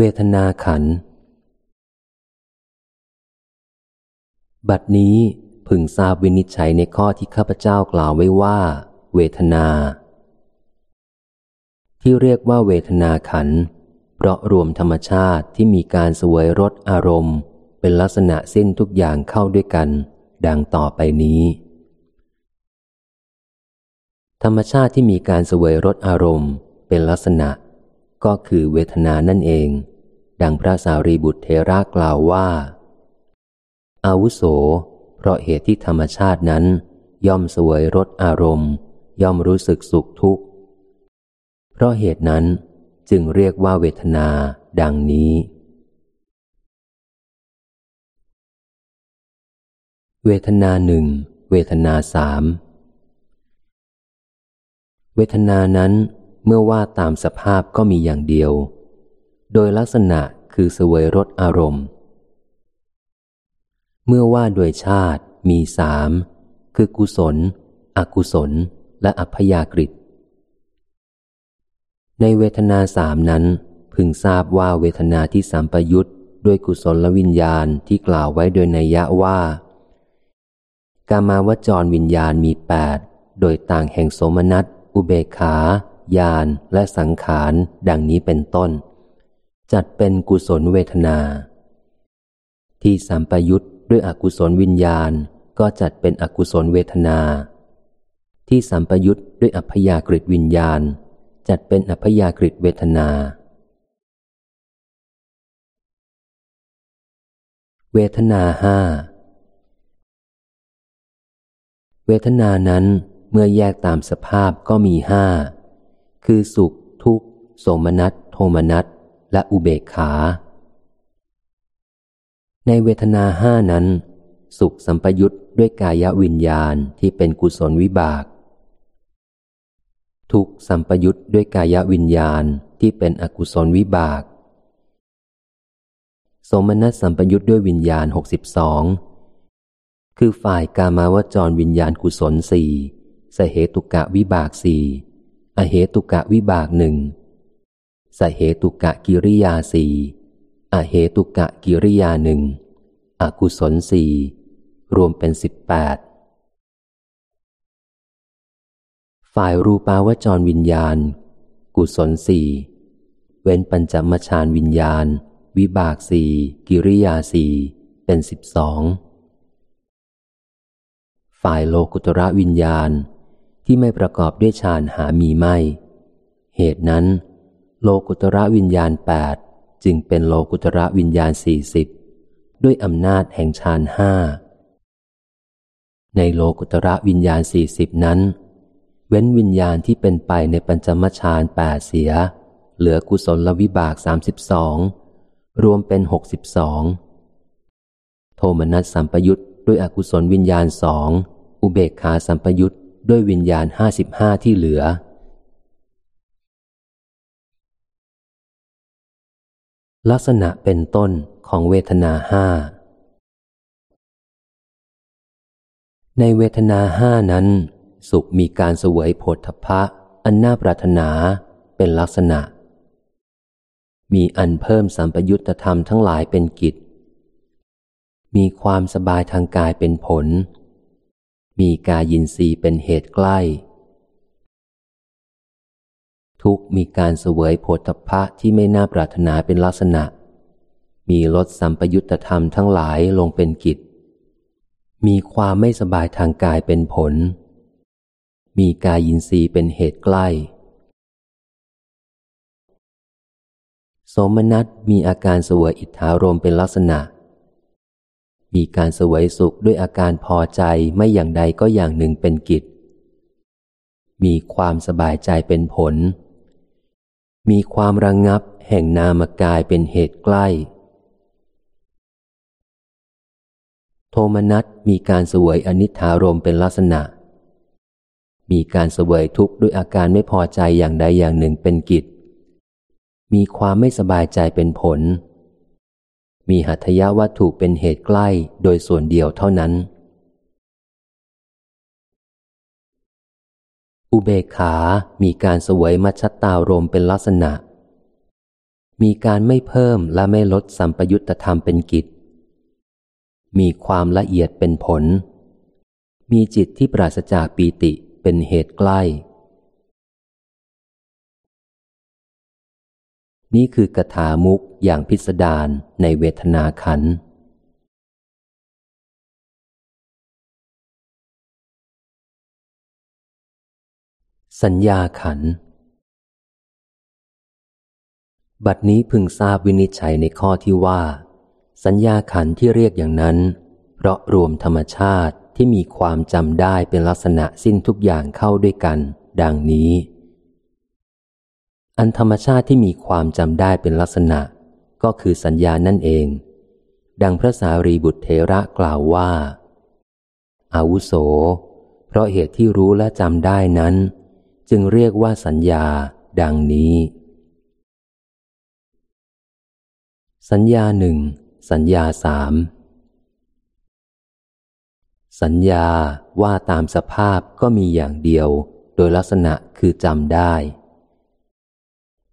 เวทนาขัน บัดนี้พึงทราบวินิจฉัยในข้อที่ข้าพเจ้ากล่าวไว้ว่า เวทนา ที่เรียกว่าเวทนาขัน เพราะรวมธรรมชาติที่มีการสวยรสอารมณ์ เป็นลักษณะสิ้นทุกอย่างเข้าด้วยกัน ดังต่อไปนี้ ธรรมชาติที่มีการสวยรสอารมณ์ เป็นลักษณะ ก็คือเวทนานั่นเอง ดังพระสารีบุตรเทระกล่าวว่า อาวุโส เพราะเหตุที่ธรรมชาตินั้น ย่อมสวยรสอารมณ์ ย่อมรู้สึกสุขทุกข์ เพราะเหตุนั้นจึงเรียกว่าเวทนาดังนี้ เวทนาหนึ่ง เวทนาสาม เวทนานั้น เมื่อว่าตามสภาพก็มีอย่างเดียว โดยลักษณะคือสวยรสอารมณ์ เมื่อว่าโดยชาติมีสามคือกุศล อกุศล และอัพยากฤิในเวทนาสามนั้น พึงทราบว่าเวทนาที่สัมปยุตด้วยกุศลวิญญาณที่กล่าวไว้โดยนัยยะว่า กามาวจรวิญญาณมีแปดโดยต่างแห่งโสมนัส อุเบกขา ญาณและสังขาร ดังนี้เป็นต้น จัดเป็นกุศลเวทนา ที่สัมปยุตด้วยอกุศลวิญญาณก็จัดเป็นอกุศลเวทนา ที่สัมปยุตด้วยอัพยากฤิวิญญาณ จัดเป็นอัพยากฤิเวทนา เวทนาห้าเวทนานั้นเมื่อแยกตามสภาพก็มีห้า คือสุข ทุกข์ โสมนัส โทมนัส และอุเบกขา ในเวทนาห้านั้น สุขสัมปยุตด้วยกายวิญญาณที่เป็นกุศลวิบาก ทุกสัมปยุตด้วยกายวิญญาณที่เป็นอกุศลวิบาก สมนัสสัมปยุตด้วยวิญญาณหกสิบสองคือฝ่ายกามาวจรวิญญาณกุศลสี่สเหตุกะวิบากสี่ อเหตุกะวิบากหนึ่งสเหตุกะกิริยาสี่อเหตุกะกิริยาหนึ่งอกุศลสี่รวมเป็นสิบแปดฝ่ายรูปาวจรวิญญาณ กุศลสี่เว้นปัญจมชานวิญญาณ วิบากสี่กิริยาสี่เป็นสิบสองฝ่ายโลกุตระวิญญาณ ที่ไม่ประกอบด้วยฌานหามีไม่ เหตุนั้น โลกุตระวิญญาณแปดจึงเป็นโลกุตระวิญญาณสี่สิบด้วยอำนาจแห่งฌานห้าในโลกุตระวิญญาณสี่สิบนั้น เว้นวิญญาณที่เป็นไปในปัญจมฌานแปดเสีย เหลือกุศลวิบากสามสิบสองรวมเป็นหกสิบสองโทมนัสสัมปยุตด้วยอกุศลวิญญาณสองอุเบกขาสัมปยุต ด้วยวิญญาณห้าสิบห้าที่เหลือ ลักษณะเป็นต้นของเวทนาห้า ในเวทนาห้านั้น สุขมีการเสวยโพธพะ อันน่าปรารถนาเป็นลักษณะ มีอันเพิ่มสัมปยุตธรรมทั้งหลายเป็นกิจ มีความสบายทางกายเป็นผล มีกายินรีเป็นเหตุใกล้ ทุกมีการเสวยโพธพะที่ไม่น่าปรารถนาเป็นลักษณะ มีลดสัมปยุตธรรมทั้งหลายลงเป็นกิจ มีความไม่สบายทางกายเป็นผล มีกายินรีเป็นเหตุใกล้ สมนัตมีอาการเสวยอิทธารมเป็นลักษณะ มีการสวยสุขด้วยอาการพอใจไม่อย่างใดก็อย่างหนึ่งเป็นกิจ มีความสบายใจเป็นผล มีความระงงับแห่งนามกายเป็นเหตุใกล้ โทมนัสมีการสวยอนิธารมเป็นลักษณะ มีการสวยทุกข์ด้วยอาการไม่พอใจอย่างใดอย่างหนึ่งเป็นกิจ มีความไม่สบายใจเป็นผล มีหัตถยวัตถุเป็นเหตุใกล้โดยส่วนเดียวเท่านั้น อุเบกขา มีการสวยมัชตตารมเป็นลักษณะ มีการไม่เพิ่มและไม่ลดสัมปยุตธรรมเป็นกิจ มีความละเอียดเป็นผล มีจิตที่ปราศจากปีติเป็นเหตุใกล้ นี่คือกถามุกอย่างพิสดารในเวทนาขันธ์สัญญาขัน บัดนี้พึงทราบวินิจฉัยในข้อที่ว่า สัญญาขันที่เรียกอย่างนั้น เพราะรวมธรรมชาติที่มีความจำได้เป็นลักษณะสิ้นทุกอย่างเข้าด้วยกัน ดังนี้ อันธรรมชาติที่มีความจำได้เป็นลักษณะ ก็คือสัญญานั่นเอง ดังพระสารีบุตรเทระกล่าวว่า อาวุโส เพราะเหตุที่รู้และจำได้นั้น จึงเรียกว่าสัญญา ดังนี้ สัญญาหนึ่ง สัญญาสาม สัญญาว่าตามสภาพก็มีอย่างเดียว โดยลักษณะคือจำได้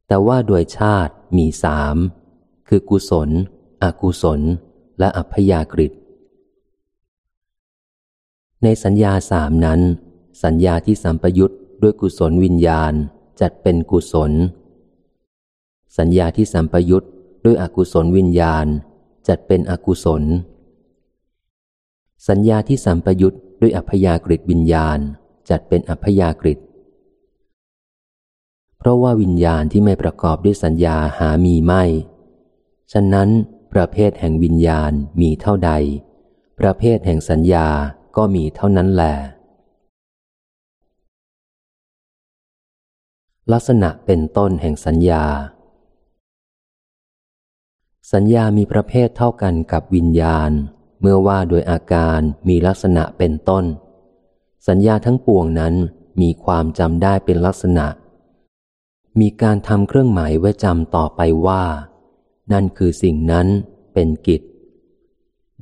แต่ว่าโดยชาติมีสามคือกุศล อกุศล และอัพยากฤิในสัญญาสามนั้น สัญญาที่สัมปยุตด้วยกุศลวิญญาณจัดเป็นกุศล สัญญาที่สัมปยุตด้วยอกุศลวิญญาณ จัดเป็นอกุศล สัญญาที่สัมปยุตด้วยอัพยากฤิวิญญาณ จัดเป็นอัพยากฤิ เพราะว่าวิญญาณที่ไม่ประกอบด้วยสัญญาหามีไม่ ฉะนั้น ประเภทแห่งวิญญาณมีเท่าใด ประเภทแห่งสัญญาก็มีเท่านั้นแหละลักษณะเป็นต้นแห่งสัญญา สัญญามีประเภทเท่ากันกับวิญญาณ เมื่อว่าโดยอาการมีลักษณะเป็นต้น สัญญาทั้งปวงนั้นมีความจำได้เป็นลักษณะ มีการทำเครื่องหมายไว้จำต่อไปว่า นั่นคือสิ่งนั้นเป็นกิจ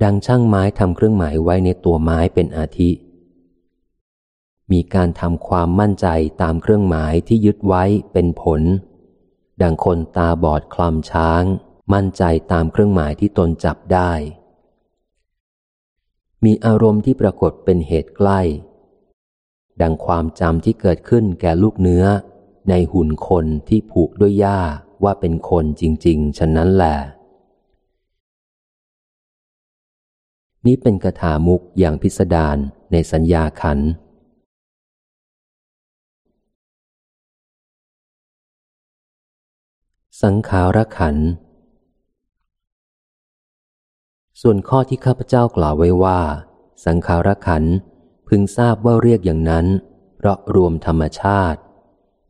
ดังช่างไม้ทำเครื่องหมายไว้ในตัวไม้เป็นอาทิ มีการทำความมั่นใจตามเครื่องหมายที่ยึดไว้เป็นผล ดังคนตาบอดคลำช้าง มั่นใจตามเครื่องหมายที่ตนจับได้ มีอารมณ์ที่ปรากฏเป็นเหตุใกล้ ดังความจำที่เกิดขึ้นแก่ลูกเนื้อ ในหุ่นคนที่ผูกด้วยหญ้าว่าเป็นคนจริง ๆ ฉะนั้นแหละนี้เป็นกถามุกอย่างพิสดารในสัญญาขัน สังขารขัน ส่วนข้อที่ข้าพเจ้ากล่าวไว้ว่า สังขารขันพึงทราบว่าเรียกอย่างนั้น เพราะรวมธรรมชาติ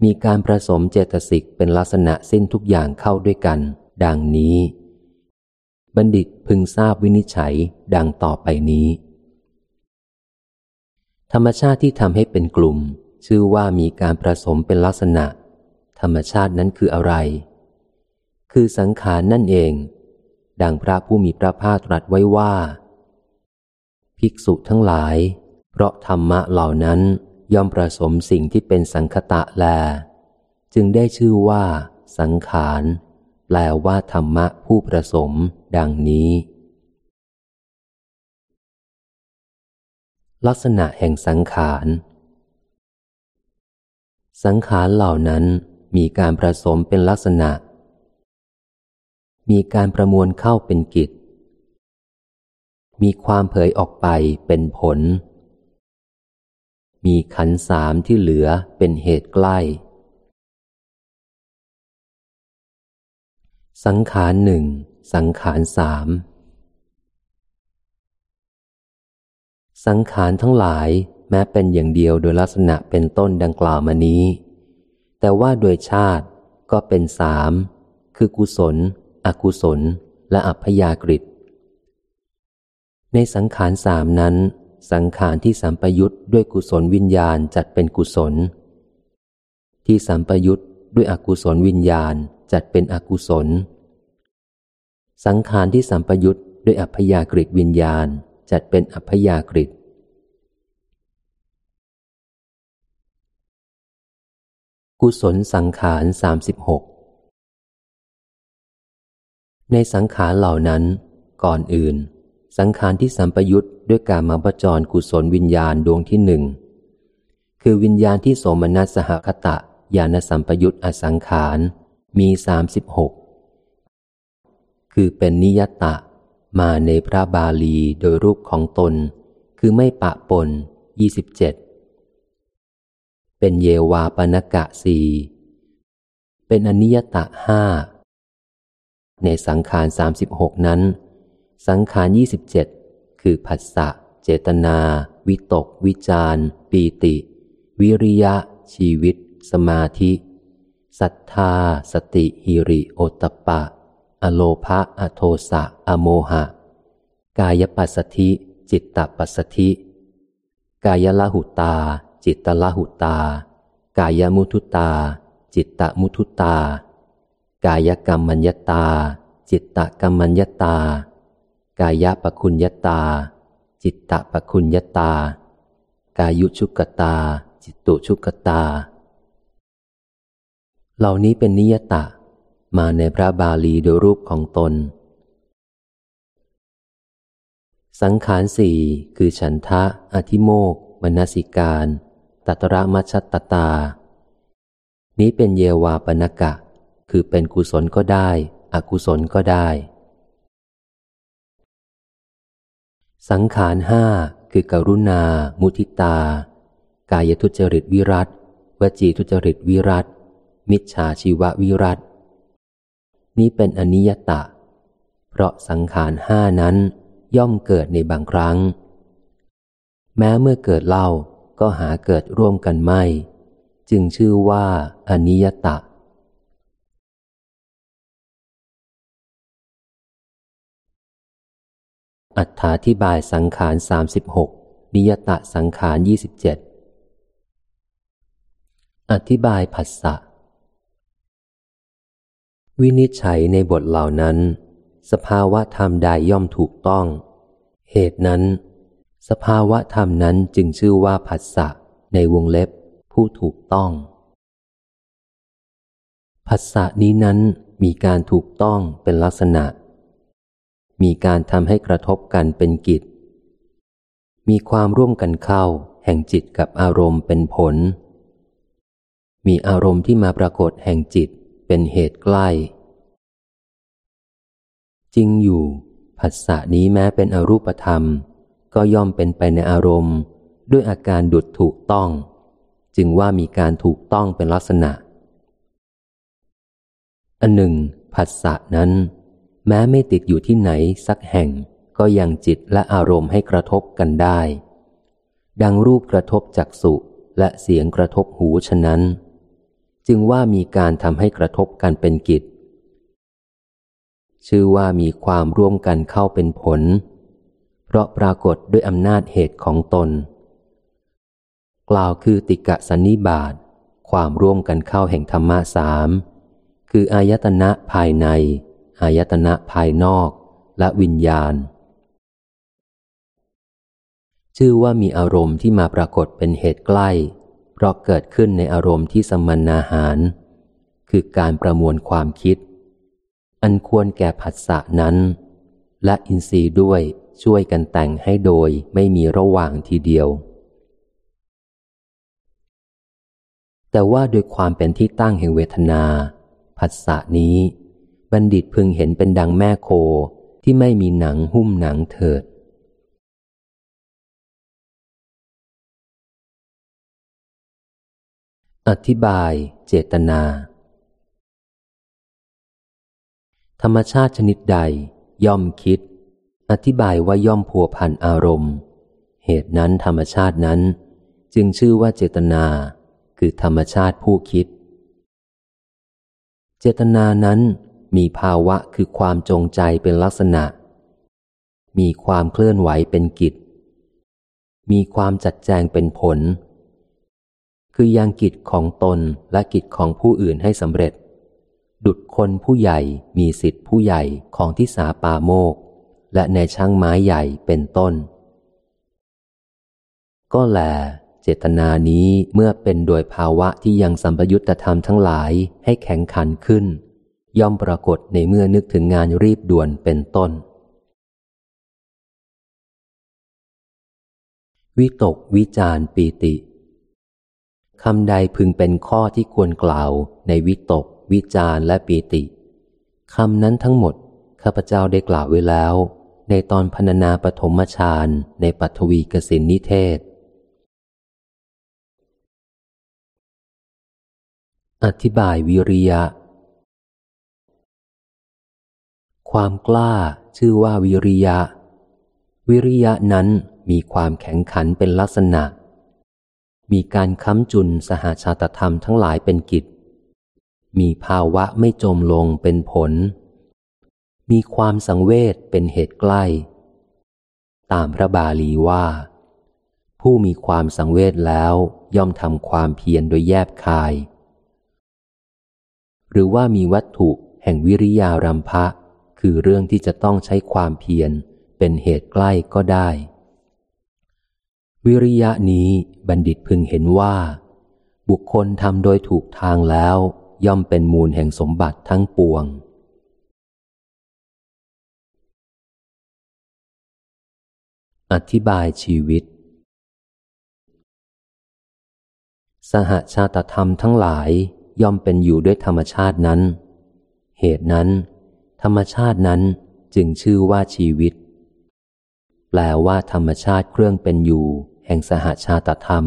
มีการผสมเจตสิกเป็นลักษณะสิ้นทุกอย่างเข้าด้วยกัน ดังนี้ บัณฑิตพึงทราบวินิจฉัยดังต่อไปนี้ ธรรมชาติที่ทำให้เป็นกลุ่ม ชื่อว่ามีการผสมเป็นลักษณะ ธรรมชาตินั้นคืออะไร คือสังขารนั่นเอง ดังพระผู้มีพระภาคตรัสไว้ว่า ภิกษุทั้งหลาย เพราะธรรมะเหล่านั้น ย่อมประสมสิ่งที่เป็นสังคตะแล จึงได้ชื่อว่า สังขารแปลว่าธรรมะผู้ประสม ดังนี้ ลักษณะแห่งสังขาร สังขารเหล่านั้นมีการประสมเป็นลักษณะ มีการประมวลเข้าเป็นกิจ มีความเผยออกไปเป็นผล มีขันสามที่เหลือเป็นเหตุใกล้ สังขารหนึ่ง สังขารสาม สังขารทั้งหลายแม้เป็นอย่างเดียวโดยลักษณะเป็นต้นดังกล่าวมานี้ แต่ว่าโดยชาติก็เป็นสาม คือกุศล อกุศล และอัพยากฤิในสังขารสามนั้น สังขารที่สัมปยุตด้วยกุศลวิญญาณจัดเป็นกุศล ที่สัมปยุตด้วยอกุศลวิญญาณจัดเป็นอกุศล สังขารที่สัมปยุตด้วยอัพยากฤิวิญญาณจัดเป็นอัพยากฤิกุศลสังขารสามสิบหกในสังขารเหล่านั้นก่อนอื่น สังขารที่สัมปยุตด้วยการมาประจรกุศลวิญญาณดวงที่หนึ่ง คือวิญญาณที่สมนัสสหคตะญาณสัมปยุตอสังขารมีสามสิบหกคือเป็นนิยตะ มาในพระบาลีโดยรูปของตน คือไม่ปะปนยี่สิบเจ็ดเป็นเยวาปนกะสีเป็นอนิยตะห้าในสังขารสามสิบหกนั้น สังขารยี่สิบเจ็ดคือผัสสะ เจตนา วิตก วิจารปีติ วิริยะ ชีวิต สมาธิศรัทธา สติหิริโอตปะ อโลภะอโทสะ อโมหะ กายปัสสธิ จิตตปัสสธิ กายละหุตา จิตตละหุตา กายมุทุตา จิตตมุทุตา กายกรรมัญญตา จิตตกรรมัญญตา กายะปะคุญญตา จิตตะปะคุญญตา กายุชุกตา จิตตุชุกตา เหล่านี้เป็นนิยตะ มาในพระบาลีโดยรูปของตน สังขารสี่คือฉันทะ อธิโมกมนสิการ ตัตระมัชตตา นี้เป็นเยวาปนกะ คือเป็นกุศลก็ได้ อกุศลก็ได้ สังขารห้าคือกรุณา มุทิตา กายทุจริตวิรัตวจีทุจริตวิรัตมิจฉาชีววิรัตนี้เป็นอนิยตะ เพราะสังขารห้านั้นย่อมเกิดในบางครั้ง แม้เมื่อเกิดเล่าก็หาเกิดร่วมกันไม่ จึงชื่อว่าอนิยตะ อัฏฐาธิบายสังขารสามสิบหกนิยตะสังขารยี่สิบเจ็ดอธิบายผัสสะ วินิจฉัยในบทเหล่านั้น สภาวะธรรมใดย่อมถูกต้อง เหตุนั้น สภาวะธรรมนั้นจึงชื่อว่าผัสสะในวงเล็บ ผู้ถูกต้อง ผัสสะนี้นั้นมีการถูกต้องเป็นลักษณะ มีการทำให้กระทบกันเป็นกิจ มีความร่วมกันเข้า แห่งจิตกับอารมณ์เป็นผล มีอารมณ์ที่มาปรากฏแห่งจิตเป็นเหตุใกล้ จริงอยู่ผัสสะนี้แม้เป็นอรูปธรรม ก็ย่อมเป็นไปในอารมณ์ ด้วยอาการดุดถูกต้อง จึงว่ามีการถูกต้องเป็นลักษณะอันหนึ่งผัสสะนั้น แม้ไม่ติดอยู่ที่ไหนสักแห่ง ก็ยังจิตและอารมณ์ให้กระทบกันได้ ดังรูปกระทบจักสุและเสียงกระทบหูฉะนั้น จึงว่ามีการทำให้กระทบกันเป็นกิจ ชื่อว่ามีความร่วมกันเข้าเป็นผล เพราะปรากฏด้วยอำนาจเหตุของตน กล่าวคือติกะสันนิบาตความร่วมกันเข้าแห่งธรรมะสามคืออายตนะภายใน อายตนะภายนอกและวิญญาณ ชื่อว่ามีอารมณ์ที่มาปรากฏเป็นเหตุใกล้ เพราะเกิดขึ้นในอารมณ์ที่สมนาหาร คือการประมวลความคิด อันควรแก่ผัสสะนั้น และอินทรีย์ด้วยช่วยกันแต่งให้โดยไม่มีระหว่างทีเดียว แต่ว่าโดยความเป็นที่ตั้งแห่งเวทนา ผัสสะนี้ บัณฑิตพึงเห็นเป็นดังแม่โคที่ไม่มีหนังหุ้มหนังเถิด อธิบาย เจตนา ธรรมชาติชนิดใด ย่อมคิด อธิบายว่าย่อมพัวพันอารมณ์ เหตุนั้นธรรมชาตินั้น จึงชื่อว่าเจตนา คือธรรมชาติผู้คิด เจตนานั้น มีภาวะคือความจงใจเป็นลักษณะ มีความเคลื่อนไหวเป็นกิจ มีความจัดแจงเป็นผล คือยังกิจของตนและกิจของผู้อื่นให้สำเร็จ ดุดคนผู้ใหญ่มีสิทธิผู้ใหญ่ของที่สาปาโมก และในช่างไม้ใหญ่เป็นต้น ก็แลเจตนานี้เมื่อเป็นโดยภาวะที่ยังสัมปยุตธรรมทั้งหลายให้แข็งขันขึ้น ย่อมปรากฏในเมื่อนึกถึงงานรีบด่วนเป็นต้น วิตกวิจารปีติคำใดพึงเป็นข้อที่ควรกล่าวในวิตก วิจารและปีติคำนั้นทั้งหมด ข้าพเจ้าได้กล่าวไว้แล้ว ในตอนพรรณนาปฐมฌานในปัทวีกสินนิเทศ อธิบายวิริยะ ความกล้าชื่อว่าวิริยะ วิริยะนั้นมีความแข็งขันเป็นลักษณะ มีการค้ำจุนสหาชาตธรรมทั้งหลายเป็นกิจ มีภาวะไม่จมลงเป็นผล มีความสังเวชเป็นเหตุใกล้ ตามพระบาลีว่า ผู้มีความสังเวชแล้วย่อมทำความเพียรโดยแยบคาย หรือว่ามีวัตถุแห่งวิริยารัมภะ คือเรื่องที่จะต้องใช้ความเพียรเป็นเหตุใกล้ก็ได้ วิริยะนี้บัณฑิตพึงเห็นว่า บุคคลทำโดยถูกทางแล้ว ย่อมเป็นมูลแห่งสมบัติทั้งปวง อธิบายชีวิต สหชาตธรรมทั้งหลายย่อมเป็นอยู่ด้วยธรรมชาตินั้น เหตุนั้น ธรรมชาตินั้นจึงชื่อว่าชีวิต แปลว่าธรรมชาติเครื่องเป็นอยู่ แห่งสหชาตธรรม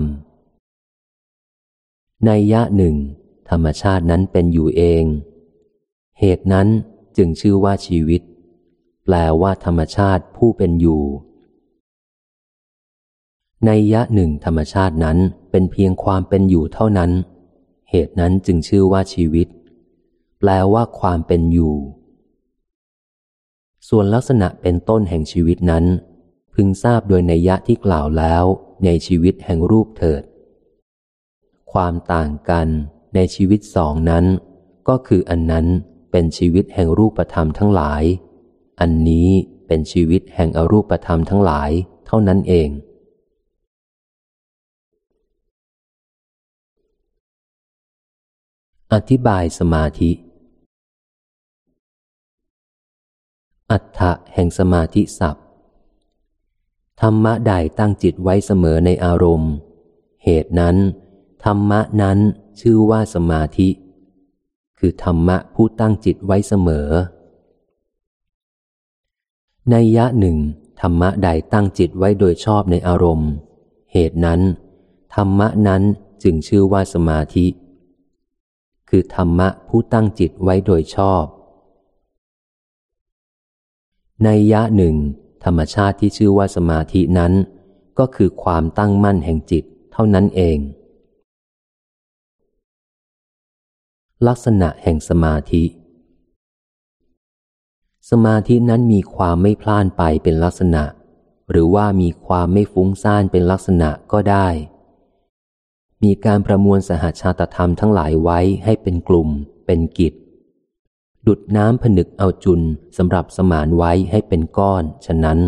ในยะหนึ่ง ธรรมชาตินั้นเป็นอยู่เอง เหตุนั้นจึงชื่อว่าชีวิต แปลว่าธรรมชาติผู้เป็นอยู่ ในยะหนึ่งธรรมชาตินั้นเป็นเพียงความเป็นอยู่เท่านั้น เหตุนั้นจึงชื่อว่าชีวิต แปลว่าความเป็นอยู่ ส่วนลักษณะเป็นต้นแห่งชีวิตนั้น พึงทราบโดยในยะที่กล่าวแล้วในชีวิตแห่งรูปเถิด ความต่างกันในชีวิตสองนั้น ก็คืออันนั้นเป็นชีวิตแห่งรูปธรรมทั้งหลาย อันนี้เป็นชีวิตแห่งอรูปธรรมทั้งหลายเท่านั้นเอง อธิบายสมาธิ อัฏฐะแห่งสมาธิศัพธรรมะใดตั้งจิตไว้เสมอในอารมณ์ เหตุนั้น ธรรมะนั้นชื่อว่าสมาธิ คือธรรมะผู้ตั้งจิตไว้เสมอ ในยะหนึ่ง ธรรมะใดตั้งจิตไว้โดยชอบในอารมณ์ เหตุนั้น ธรรมะนั้นจึงชื่อว่าสมาธิ คือธรรมะผู้ตั้งจิตไว้โดยชอบ ในยะหนึ่ง ธรรมชาติที่ชื่อว่าสมาธินั้น ก็คือความตั้งมั่นแห่งจิตเท่านั้นเอง ลักษณะแห่งสมาธิ สมาธินั้นมีความไม่พล่านไปเป็นลักษณะ หรือว่ามีความไม่ฟุ้งซ่านเป็นลักษณะก็ได้ มีการประมวลสหชาตธรรมทั้งหลายไว้ให้เป็นกลุ่ม เป็นกิจ ดุดน้ำผนึกเอาจุนสำหรับสมานไว้ให้เป็นก้อน ฉะนั้น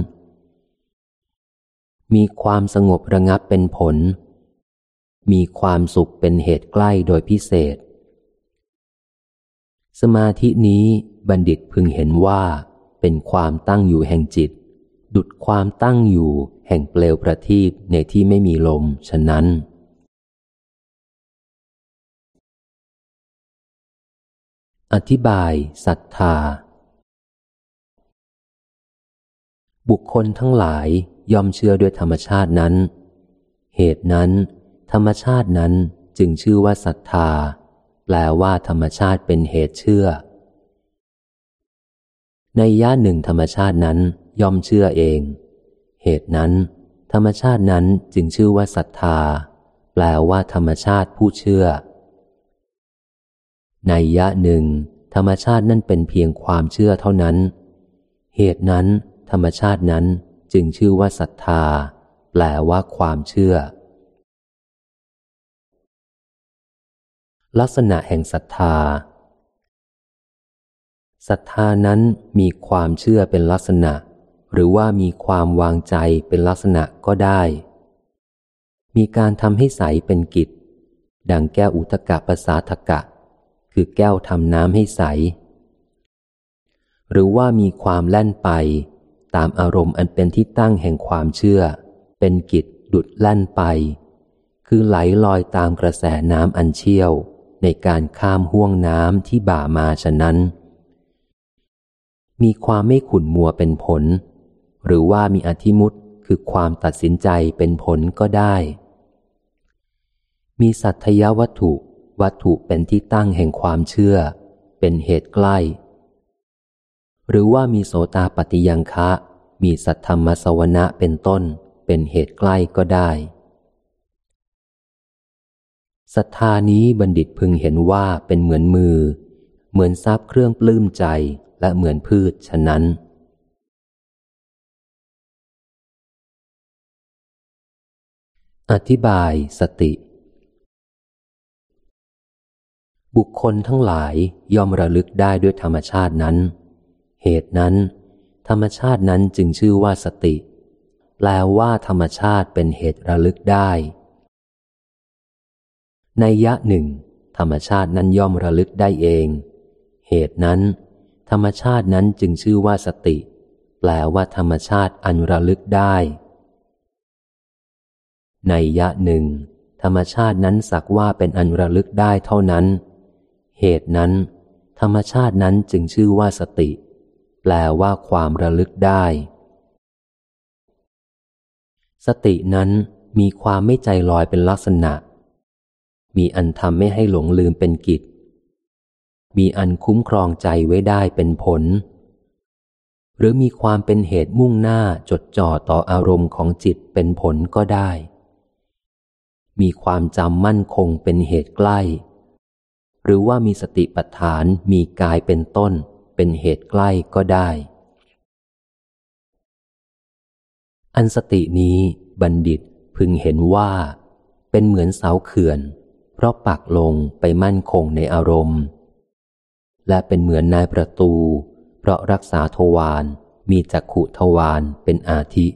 มีความสงบระงับเป็นผล มีความสุขเป็นเหตุใกล้โดยพิเศษ สมาธินี้บัณฑิตพึงเห็นว่า เป็นความตั้งอยู่แห่งจิต ดุดความตั้งอยู่แห่งเปลวประทีปในที่ไม่มีลม ฉะนั้น อธิบายศรัทธา บุคคลทั้งหลายยอมเชื่อด้วยธรรมชาตินั้น เหตุนั้น ธรรมชาตินั้นจึงชื่อว่าศรัทธา แปลว่าธรรมชาติเป็นเหตุเชื่อ ในย่าหนึ่งธรรมชาตินั้นยอมเชื่อเอง เหตุนั้น ธรรมชาตินั้นจึงชื่อว่าศรัทธา แปลว่าธรรมชาติผู้เชื่อ ในยะหนึ่ง ธรรมชาตินั่นเป็นเพียงความเชื่อเท่านั้น เหตุนั้น ธรรมชาตินั้นจึงชื่อว่าศรัทธา แปลว่าความเชื่อ ลักษณะแห่งศรัทธาศรัทธานั้นมีความเชื่อเป็นลักษณะ หรือว่ามีความวางใจเป็นลักษณะก็ได้ มีการทำให้ใสเป็นกิจ ดังแก้อุทกะภาษาทกะ คือแก้วทำน้ำให้ใส หรือว่ามีความแล่นไป ตามอารมณ์อันเป็นที่ตั้งแห่งความเชื่อ เป็นกิจดุดแล่นไป คือไหลลอยตามกระแสน้ำอันเชี่ยว ในการข้ามห่วงน้ำที่บ่ามาฉะนั้น มีความไม่ขุ่นมัวเป็นผล หรือว่ามีอธิมุตคือความตัดสินใจเป็นผลก็ได้ มีสัตยวัตถุ วัตถุเป็นที่ตั้งแห่งความเชื่อ เป็นเหตุใกล้ หรือว่ามีโสตาปฏิยังคะ มีสัทธรรมสวนะเป็นต้น เป็นเหตุใกล้ก็ได้ศรัทธานี้บัณฑิตพึงเห็นว่าเป็นเหมือนมือ เหมือนทรัพย์เครื่องปลื้มใจและเหมือนพืชฉะนั้น อธิบายสติ บุคคลทั้งหลายย่อมระลึกได้ด้วยธรรมชาตินั้น เหตุนั้น ธรรมชาตินั้นจึงชื่อว่าสติ แปลว่าธรรมชาติเป็นเหตุระลึกได้ ในยะหนึ่ง ธรรมชาตินั้นย่อมระลึกได้เอง เหตุนั้น ธรรมชาตินั้นจึงชื่อว่าสติ แปลว่าธรรมชาติอันระลึกได้ ในยะหนึ่ง ธรรมชาตินั้นสักว่าเป็นอันระลึกได้เท่านั้น เหตุนั้น ธรรมชาตินั้นจึงชื่อว่าสติ แปลว่าความระลึกได้ สตินั้นมีความไม่ใจลอยเป็นลักษณะ มีอันทำไม่ให้หลงลืมเป็นกิจ มีอันคุ้มครองใจไว้ได้เป็นผล หรือมีความเป็นเหตุมุ่งหน้าจดจ่อต่ออารมณ์ของจิตเป็นผลก็ได้ มีความจำมั่นคงเป็นเหตุใกล้ หรือว่ามีสติปัฏฐานมีกายเป็นต้น เป็นเหตุใกล้ก็ได้ อันสตินี้บัณฑิตพึงเห็นว่า เป็นเหมือนเสาเขื่อน เพราะปักลงไปมั่นคงในอารมณ์ และเป็นเหมือนนายประตู เพราะรักษาทวารมีจักขุทวารเป็นอาทิ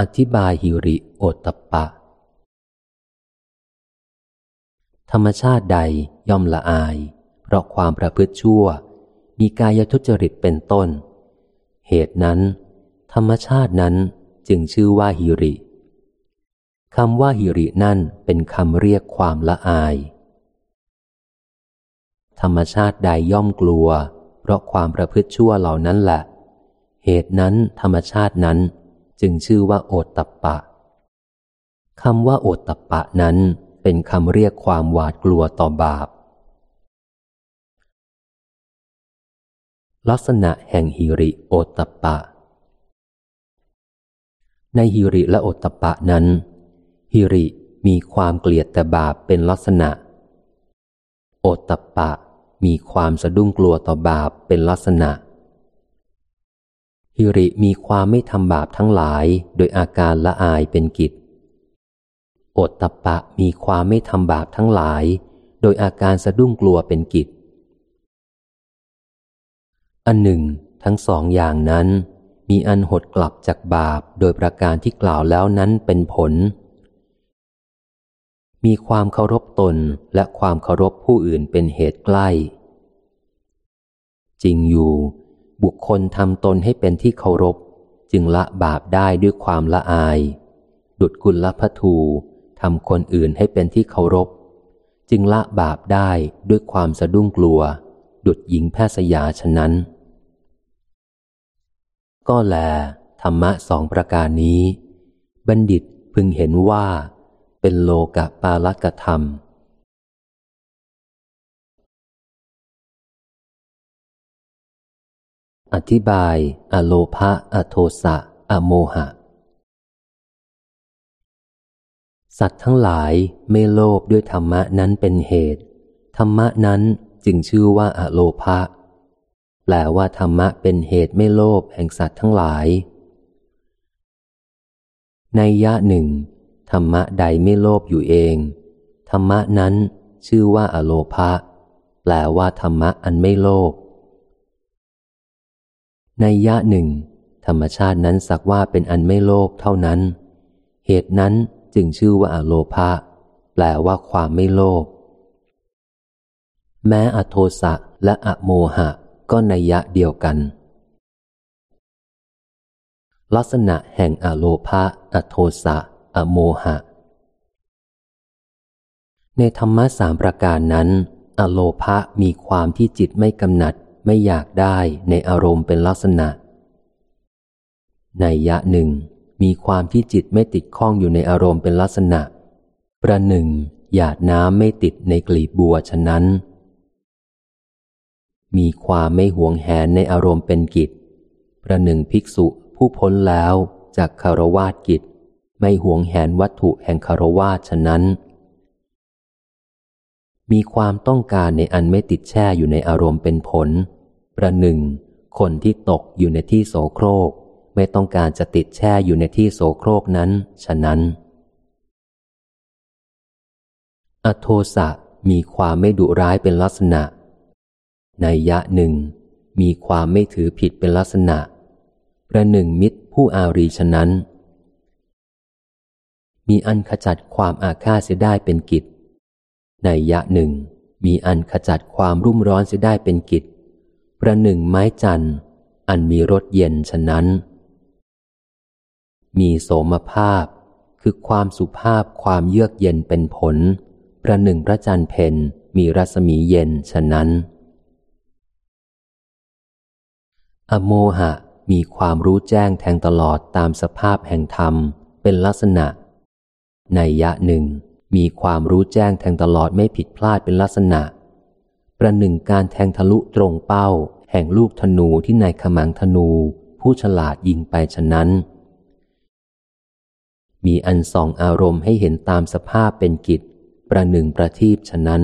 อธิบายหิริโอตปะ ธรรมชาติใดย่อมละอาย เพราะความประพฤติชั่ว มีกายทุจริตเป็นต้น เหตุนั้น ธรรมชาตินั้นจึงชื่อว่าหิริคำว่าหิรินั่นเป็นคำเรียกความละอาย ธรรมชาติใดย่อมกลัว เพราะความประพฤติชั่วเหล่านั้นแหละ เหตุนั้นธรรมชาตินั้น จึงชื่อว่าโอตตปปะคำว่าโอตตปปะนั้นเป็นคำเรียกความหวาดกลัวต่อบาป ลักษณะแห่งหิริโอตตปปะ ในฮิริและโอตตปะนั้นฮิริมีความเกลียดแต่บาปเป็นลักษณะ โอตปะมีความสะดุ้งกลัวต่อบาปเป็นลักษณะ ฮิริมีความไม่ทำบาปทั้งหลายโดยอาการละอายเป็นกิจโอตปะมีความไม่ทำบาปทั้งหลาย โดยอาการสะดุ้งกลัวเป็นกิจ อันหนึ่ง ทั้งสองอย่างนั้น มีอันหดกลับจากบาปโดยประการที่กล่าวแล้วนั้นเป็นผล มีความเคารพตนและความเคารพผู้อื่นเป็นเหตุใกล้ จริงอยู่ บุคคลทำตนให้เป็นที่เคารพ จึงละบาปได้ด้วยความละอาย ดุดกุลพัทูทำคนอื่นให้เป็นที่เคารพ จึงละบาปได้ด้วยความสะดุ้งกลัว ดุดหญิงแพทย์สยาฉะนั้น ก็แล ธรรมะสองประการนี้ บัณฑิตพึงเห็นว่า เป็นโลกปาลกธรรม อธิบาย อโลภะอโทสะ อโมหะ สัตว์ทั้งหลายไม่โลภด้วยธรรมะนั้นเป็นเหตุ ธรรมะนั้นจึงชื่อว่าอโลภะแปลว่าธรรมะเป็นเหตุไม่โลภแห่งสัตว์ทั้งหลาย ในยะหนึ่ง ธรรมะใดไม่โลภอยู่เอง ธรรมะนั้นชื่อว่าอโลภะแปลว่าธรรมะอันไม่โลภ ในยะหนึ่ง ธรรมชาตินั้นสักว่าเป็นอันไม่โลภเท่านั้น เหตุนั้นจึงชื่อว่าอโลภะแปลว่าความไม่โลภแม้อโทสะและอโมหะก็ในยะเดียวกัน ลักษณะแห่งอโลภะอโทสะอโมหะ ในธรรมะสามประการนั้น อโลภะมีความที่จิตไม่กำหนัด ไม่อยากได้ในอารมณ์เป็นลักษณะ ในยะหนึ่ง มีความที่จิตไม่ติดข้องอยู่ในอารมณ์เป็นลักษณะ ประหนึ่งหยาดน้ำไม่ติดในกลีบบัวฉะนั้น มีความไม่หวงแหนในอารมณ์เป็นกิจ ประหนึ่งภิกษุผู้พ้นแล้วจากคารวาสกิจ ไม่หวงแหนวัตถุแห่งคารวาสฉะนั้น มีความต้องการในอันไม่ติดแช่อยู่ในอารมณ์เป็นผล ประหนึ่ง คนที่ตกอยู่ในที่โสโครก ไม่ต้องการจะติดแช่อยู่ในที่โสโครกนั้น ฉะนั้น อโทสะมีความไม่ดุร้ายเป็นลักษณะ ในยะหนึ่ง มีความไม่ถือผิดเป็นลักษณะ ประหนึ่งมิตรผู้อารีฉะนั้น มีอันขจัดความอาฆาตเสียได้เป็นกิจในยะหนึ่งมีอันขจัดความรุ่มร้อนเสียได้เป็นกิจ ประหนึ่งไม้จันทร์อันมีรสเย็นฉะนั้น มีโสมภาพคือความสุภาพความเยือกเย็นเป็นผล ประหนึ่งพระจันทร์เพนมีรัศมีเย็นฉะนั้น อโมหะมีความรู้แจ้งแทงตลอดตามสภาพแห่งธรรมเป็นลักษณะ ในยะหนึ่งมีความรู้แจ้งแทงตลอดไม่ผิดพลาดเป็นลักษณะ ประหนึ่งการแทงทะลุตรงเป้า แห่งลูกธนูที่นายขมังธนู ผู้ฉลาดยิงไปฉะนั้น มีอันส่องอารมณ์ให้เห็นตามสภาพเป็นกิจ ประหนึ่งประทีปฉะนั้น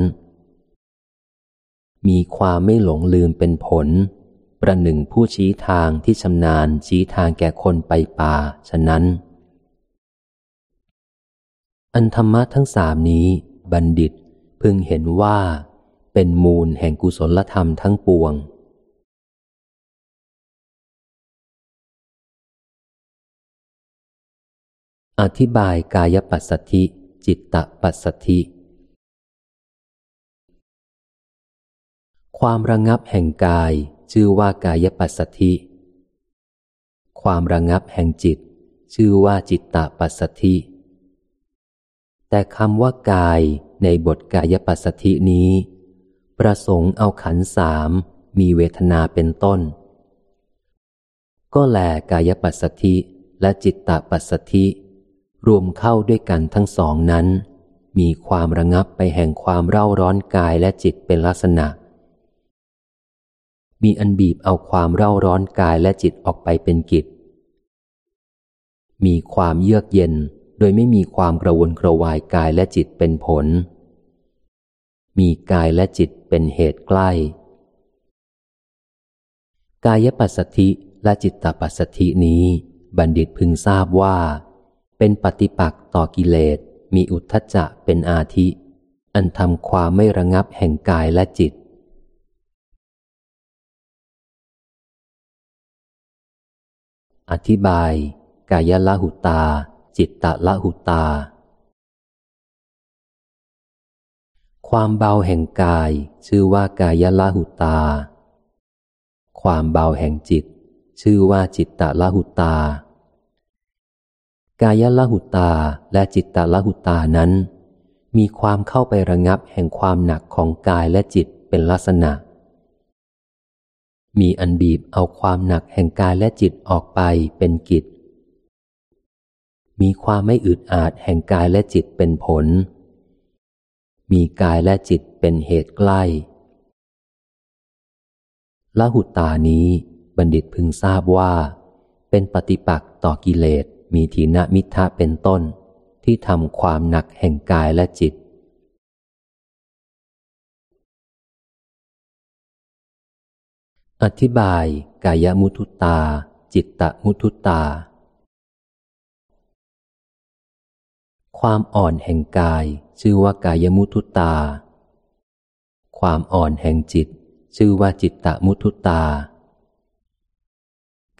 มีความไม่หลงลืมเป็นผล ประหนึ่งผู้ชี้ทางที่ชำนาญชี้ทางแก่คนไปป่าฉะนั้น อันธรรมะทั้งสามนี้ บัณฑิตพึงเห็นว่าเป็นมูลแห่งกุศลธรรมทั้งปวง อธิบายกายปัสสธิ จิตตปัสสธิ ความระงับแห่งกายชื่อว่ากายปัสสธิ ความระงับแห่งจิต ชื่อว่าจิตตปัสสธิ แต่คำว่ากายในบทกายปัสสธินี้ ประสงค์เอาขันสามมีเวทนาเป็นต้น ก็แลกายปัสสธิและจิตตปัสสธิ รวมเข้าด้วยกันทั้งสองนั้น มีความระงับไปแห่งความเร่าร้อนกายและจิตเป็นลักษณะ มีอันบีบเอาความเร่าร้อนกายและจิตออกไปเป็นกิจ มีความเยือกเย็นโดยไม่มีความกระวนกระวายกายและจิตเป็นผล มีกายและจิตเป็นเหตุใกล้ กายปัสสธิและจิตตปัสสธินี้บัณฑิตพึงทราบว่า เป็นปฏิปักษ์ต่อกิเลส มีอุทธจะเป็นอาทิ อันทำความไม่ระงับแห่งกายและจิต อธิบาย กายละหุตา จิตตะละหุตา ความเบาแห่งกาย ชื่อว่ากายละหุตา ความเบาแห่งจิต ชื่อว่าจิตตะละหุตา กายละหุตาและจิตตละหุตานั้น มีความเข้าไประงับแห่งความหนักของกายและจิตเป็นลักษณะ มีอันบีบเอาความหนักแห่งกายและจิตออกไปเป็นกิจ มีความไม่อึดอาดแห่งกายและจิตเป็นผล มีกายและจิตเป็นเหตุใกล้ละหุตานี้บัณฑิตพึงทราบว่า เป็นปฏิปักษ์ต่อกิเลส มีทีนมิทะเป็นต้น ที่ทำความหนักแห่งกายและจิต อธิบาย กายมุทุตา จิตตะมุทุตา ความอ่อนแห่งกาย ชื่อว่ากายมุทุตา ความอ่อนแห่งจิต ชื่อว่าจิตตะมุทุตา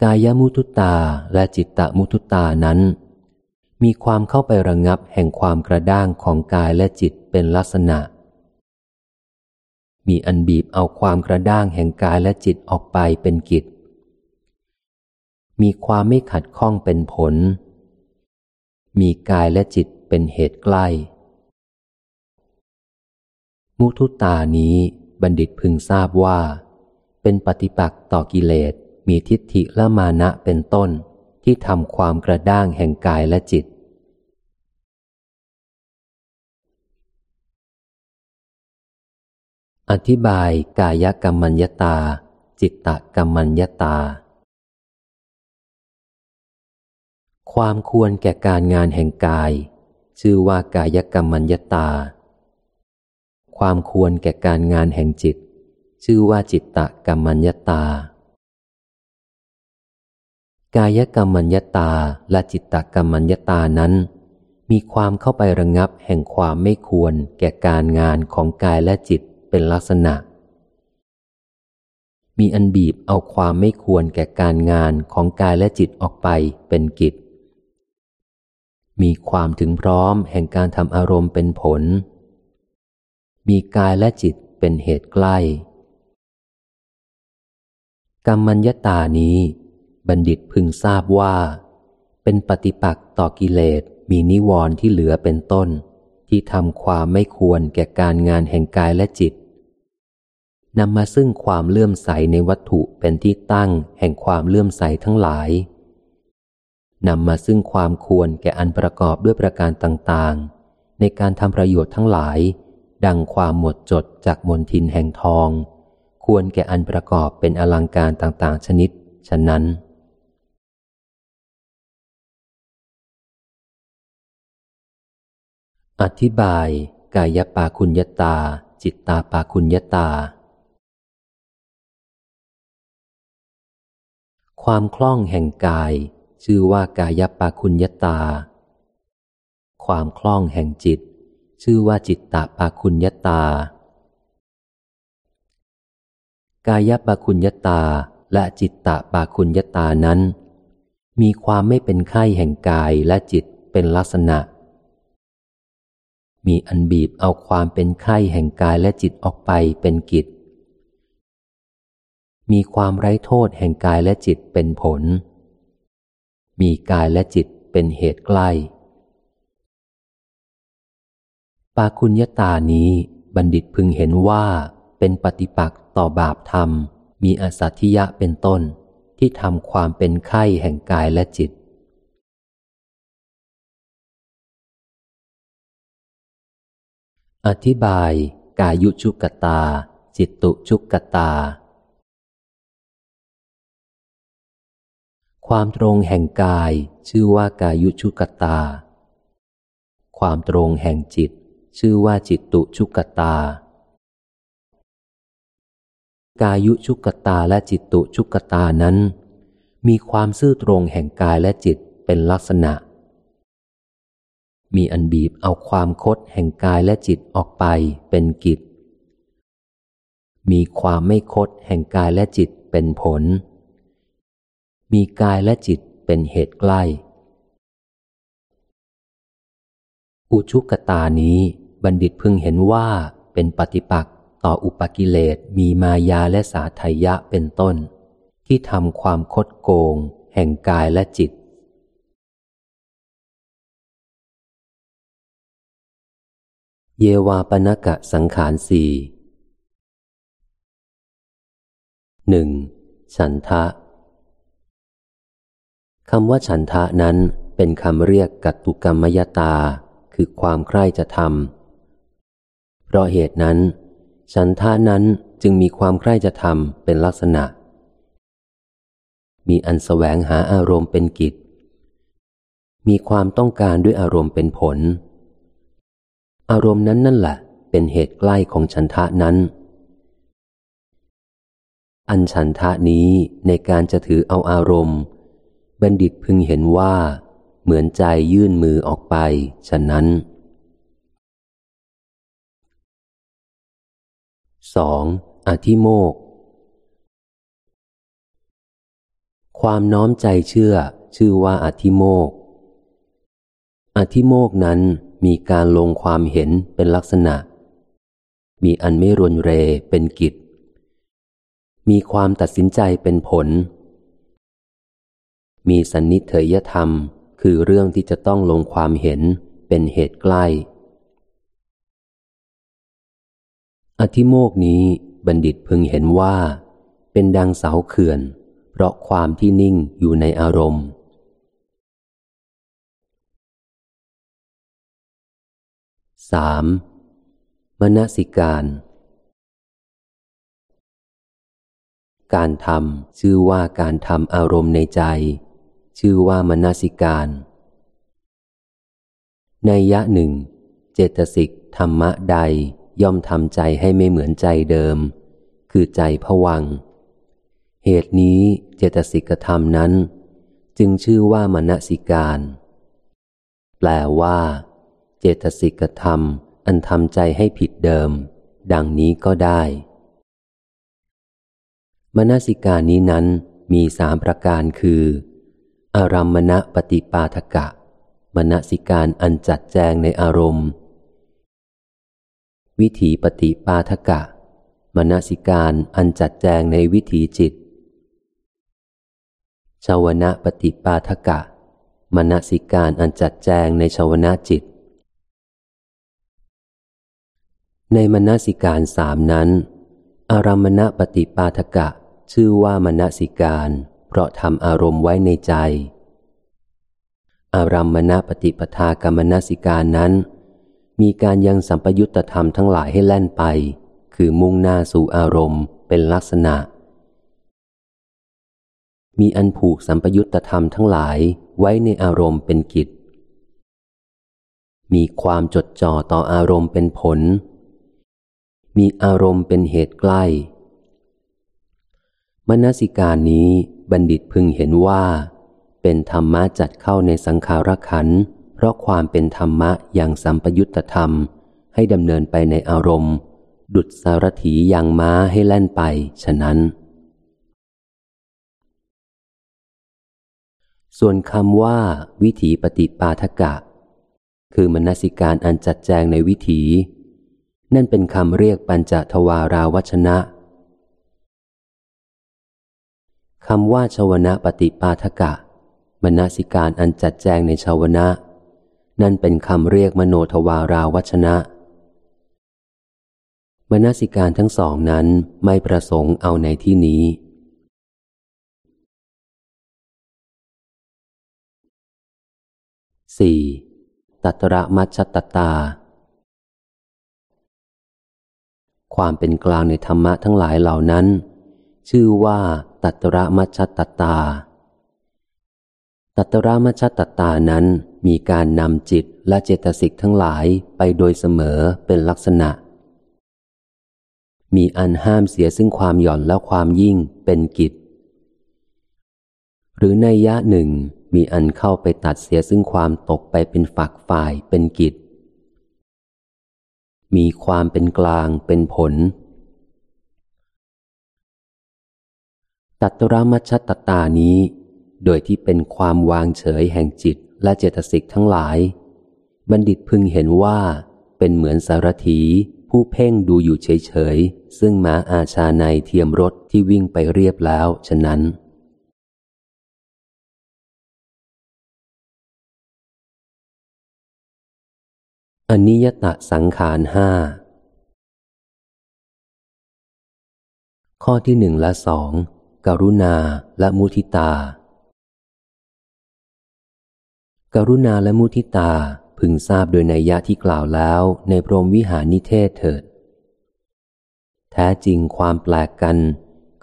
กายมุทุตาและจิตตมุทุตานั้น มีความเข้าไประงับแห่งความกระด้างของกายและจิตเป็นลักษณะ มีอันบีบเอาความกระด้างแห่งกายและจิตออกไปเป็นกิจ มีความไม่ขัดข้องเป็นผล มีกายและจิตเป็นเหตุใกล้ มุทุตานี้บัณฑิตพึงทราบว่า เป็นปฏิปักษ์ต่อกิเลส มีทิฏฐิและมานะเป็นต้นที่ทำความกระด้างแห่งกายและจิต อธิบายกายกรรมัญญตา จิตตกรรมัญญตา ความควรแก่การงานแห่งกาย ชื่อว่ากายกรรมัญญตา ความควรแก่การงานแห่งจิต ชื่อว่าจิตตกรรมัญญตา กายกรรมัญญตาและจิตตกรรมัญญตานั้น มีความเข้าไประงับแห่งความไม่ควรแก่การงานของกายและจิตเป็นลักษณะ มีอันบีบเอาความไม่ควรแก่การงานของกายและจิตออกไปเป็นกิจ มีความถึงพร้อมแห่งการทำอารมณ์เป็นผล มีกายและจิตเป็นเหตุใกล้ กรรมัญญตานี้ บัณฑิตพึงทราบว่า เป็นปฏิปักษ์ต่อกิเลสมีนิวรณ์ที่เหลือเป็นต้น ที่ทำความไม่ควรแก่การงานแห่งกายและจิตนำมาซึ่งความเลื่อมใสในวัตถุเป็นที่ตั้งแห่งความเลื่อมใสทั้งหลายนำมาซึ่งความควรแก่อันประกอบด้วยประการต่างๆ ในการทำประโยชน์ทั้งหลาย ดังความหมดจดจากมนทินแห่งทอง ควรแก่อันประกอบเป็นอลังการต่างๆ ชนิด ฉะนั้น อธิบาย กายปาคุญญตา จิตตาปาคุญญตา ความคล่องแห่งกาย ชื่อว่ากายปาคุญญตา ความคล่องแห่งจิต ชื่อว่าจิตตาปาคุญญตา กายปาคุญญตาและจิตตาปาคุญญตานั้น มีความไม่เป็นไข้แห่งกายและจิตเป็นลักษณะ มีอันบีบเอาความเป็นไข้แห่งกายและจิตออกไปเป็นกิจ มีความไร้โทษแห่งกายและจิตเป็นผล มีกายและจิตเป็นเหตุใกล้ ปาคุญญตานี้บัณฑิตพึงเห็นว่าเป็นปฏิปักษ์ต่อบาปธรรม มีอสัตถิยะเป็นต้นที่ทำความเป็นไข้แห่งกายและจิต อธิบาย กายุชุกตา จิตตุชุกตา ความตรงแห่งกายชื่อว่ากายุชุกตา ความตรงแห่งจิต ชื่อว่าจิตตุชุกตา กายุชุกตาและจิตตุชุกตานั้น มีความซื่อตรงแห่งกายและจิตเป็นลักษณะ มีอันบีบเอาความคดแห่งกายและจิตออกไปเป็นกิจ มีความไม่คดแห่งกายและจิตเป็นผล มีกายและจิตเป็นเหตุใกล้ อุชุกตานี้บัณฑิตพึงเห็นว่าเป็นปฏิปักษ์ต่ออุปกิเลสมีมายาและสาทยะเป็นต้น ที่ทำความคดโกง แห่งกายและจิต เยวาปนกะสังขารสี่หนึ่งฉันทะคำว่าฉันทะนั้นเป็นคำเรียกกัตตุกรรมยตา คือความใคร่จะทำเพราะเหตุนั้น ฉันทะนั้นจึงมีความใคร่จะทำเป็นลักษณะ มีอันแสวงหาอารมณ์เป็นกิจ มีความต้องการด้วยอารมณ์เป็นผล อารมณ์นั้นนั่นแหละ เป็นเหตุใกล้ของฉันทะนั้น อันฉันทะนี้ในการจะถือเอาอารมณ์ บัณฑิตพึงเห็นว่า เหมือนใจยื่นมือออกไป ฉะนั้นสองอธิโมก ความน้อมใจเชื่อชื่อว่าอธิโมก อธิโมกนั้น มีการลงความเห็นเป็นลักษณะ มีอันไม่รวนเรเป็นกิจ มีความตัดสินใจเป็นผล มีสันนิเถยธรรม คือเรื่องที่จะต้องลงความเห็นเป็นเหตุใกล้ อธิโมกนี้บัณฑิตพึงเห็นว่า เป็นดังเสาเขื่อน เพราะความที่นิ่งอยู่ในอารมณ์ สามมนสิการ การทำชื่อว่าการทำอารมณ์ในใจ ชื่อว่ามนสิการ ในยะหนึ่ง เจตสิกธรรมะใดย่อมทำใจให้ไม่เหมือนใจเดิม คือใจผวัง เหตุนี้เจตสิกธรรมนั้น จึงชื่อว่ามนสิการ แปลว่า เจตสิกธรรม อันทำใจให้ผิดเดิม ดังนี้ก็ได้ มนสิกานี้นั้นมีสามประการคือ อารัมมณปฏิปาทกะ มนสิการอันจัดแจงในอารมณ์ วิถีปฏิปาทกะ มนสิการอันจัดแจงในวิถีจิตชาวนะปฏิปาทกะ มนสิการอันจัดแจงในชาวนะจิต ในมนสิการสามนั้น อารมณปฏิปาทกะ ชื่อว่ามนสิการ เพราะทำอารมณ์ไว้ในใจ อารมณปฏิปทากรรมนสิการนั้น มีการยังสัมปยุตธรรมทั้งหลายให้แล่นไป คือมุ่งหน้าสู่อารมณ์เป็นลักษณะ มีอันผูกสัมปยุตธรรมทั้งหลายไว้ในอารมณ์เป็นกิจมีความจดจ่อต่ออารมณ์เป็นผล มีอารมณ์เป็นเหตุใกล้ มนสิการนี้บัณฑิตพึงเห็นว่า เป็นธรรมะจัดเข้าในสังขารขัน เพราะความเป็นธรรมะอย่างสัมปยุตธรรมให้ดำเนินไปในอารมณ์ ดุดสารถีอย่างม้าให้แล่นไป ฉะนั้น ส่วนคำว่า วิถีปฏิปาทกะ คือมนสิการอันจัดแจงในวิถี นั่นเป็นคำเรียกปัญจทวาราวัชนะคำว่าชาวนะปฏิปาทกะ มนสิการอันจัดแจงในชาวนะ นั่นเป็นคำเรียกมโนทวาราวัชนะ มนสิการทั้งสองนั้นไม่ประสงค์เอาในที่นี้สี่ตัตระมัชตตา ความเป็นกลางในธรรมะทั้งหลายเหล่านั้น ชื่อว่า ตัตระมัชตตา ตัตระมัชตตานั้นมีการนำจิตและเจตสิกทั้งหลายไปโดยเสมอเป็นลักษณะ มีอันห้ามเสียซึ่งความหย่อนและความยิ่งเป็นกิจ หรือในยะหนึ่งมีอันเข้าไปตัดเสียซึ่งความตกไปเป็นฝักฝ่ายเป็นกิจ มีความเป็นกลางเป็นผล ตัตรมัชตตานี้ โดยที่เป็นความวางเฉยแห่งจิตและเจตสิกทั้งหลาย บัณฑิตพึงเห็นว่าเป็นเหมือนสารถีผู้เพ่งดูอยู่เฉยๆ ซึ่งม้าอาชาในเทียมรถที่วิ่งไปเรียบแล้วฉะนั้น อนิยตสังขารห้าข้อที่หนึ่งและสองกรุณาและมุทิตา กรุณาและมุทิตาพึงทราบโดยในยะที่กล่าวแล้วในพรมวิหารนิเทศเถิด แท้จริงความแปลกกัน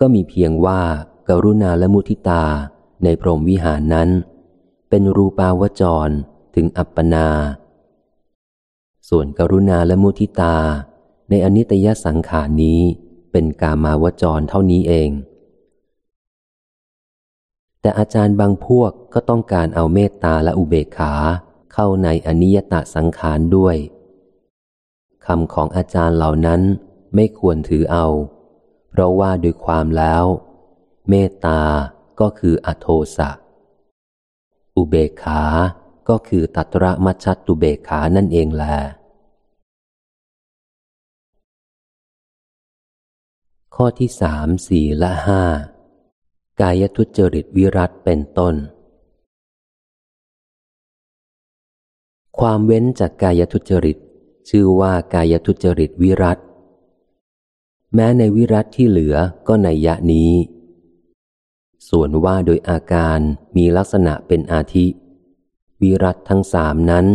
ก็มีเพียงว่าการุณาและมุทิตาในพรมวิหารนั้น เป็นรูปาวจรถึงอัปปนา ส่วนกรุณาและมุทิตา ในอนิตยสังขารนี้เป็นกามาวจรเท่านี้เอง แต่อาจารย์บางพวกก็ต้องการเอาเมตตาและอุเบกขาเข้าในอนิยตสังขารด้วยคำของอาจารย์เหล่านั้นไม่ควรถือเอา เพราะว่าโดยความแล้ว เมตตาก็คืออโทสะ อุเบกขา ก็คือตัตระมัชตุเบกขานั่นเองแหละ ข้อที่สามสี่และห้ากายทุจริตวิรัตเป็นต้น ความเว้นจากกายทุจริต ชื่อว่ากายทุจริตวิรัตแม้ในวิรัตที่เหลือก็ในยะนี้ ส่วนว่าโดยอาการมีลักษณะเป็นอาทิ วิรัตทั้งสามนั้น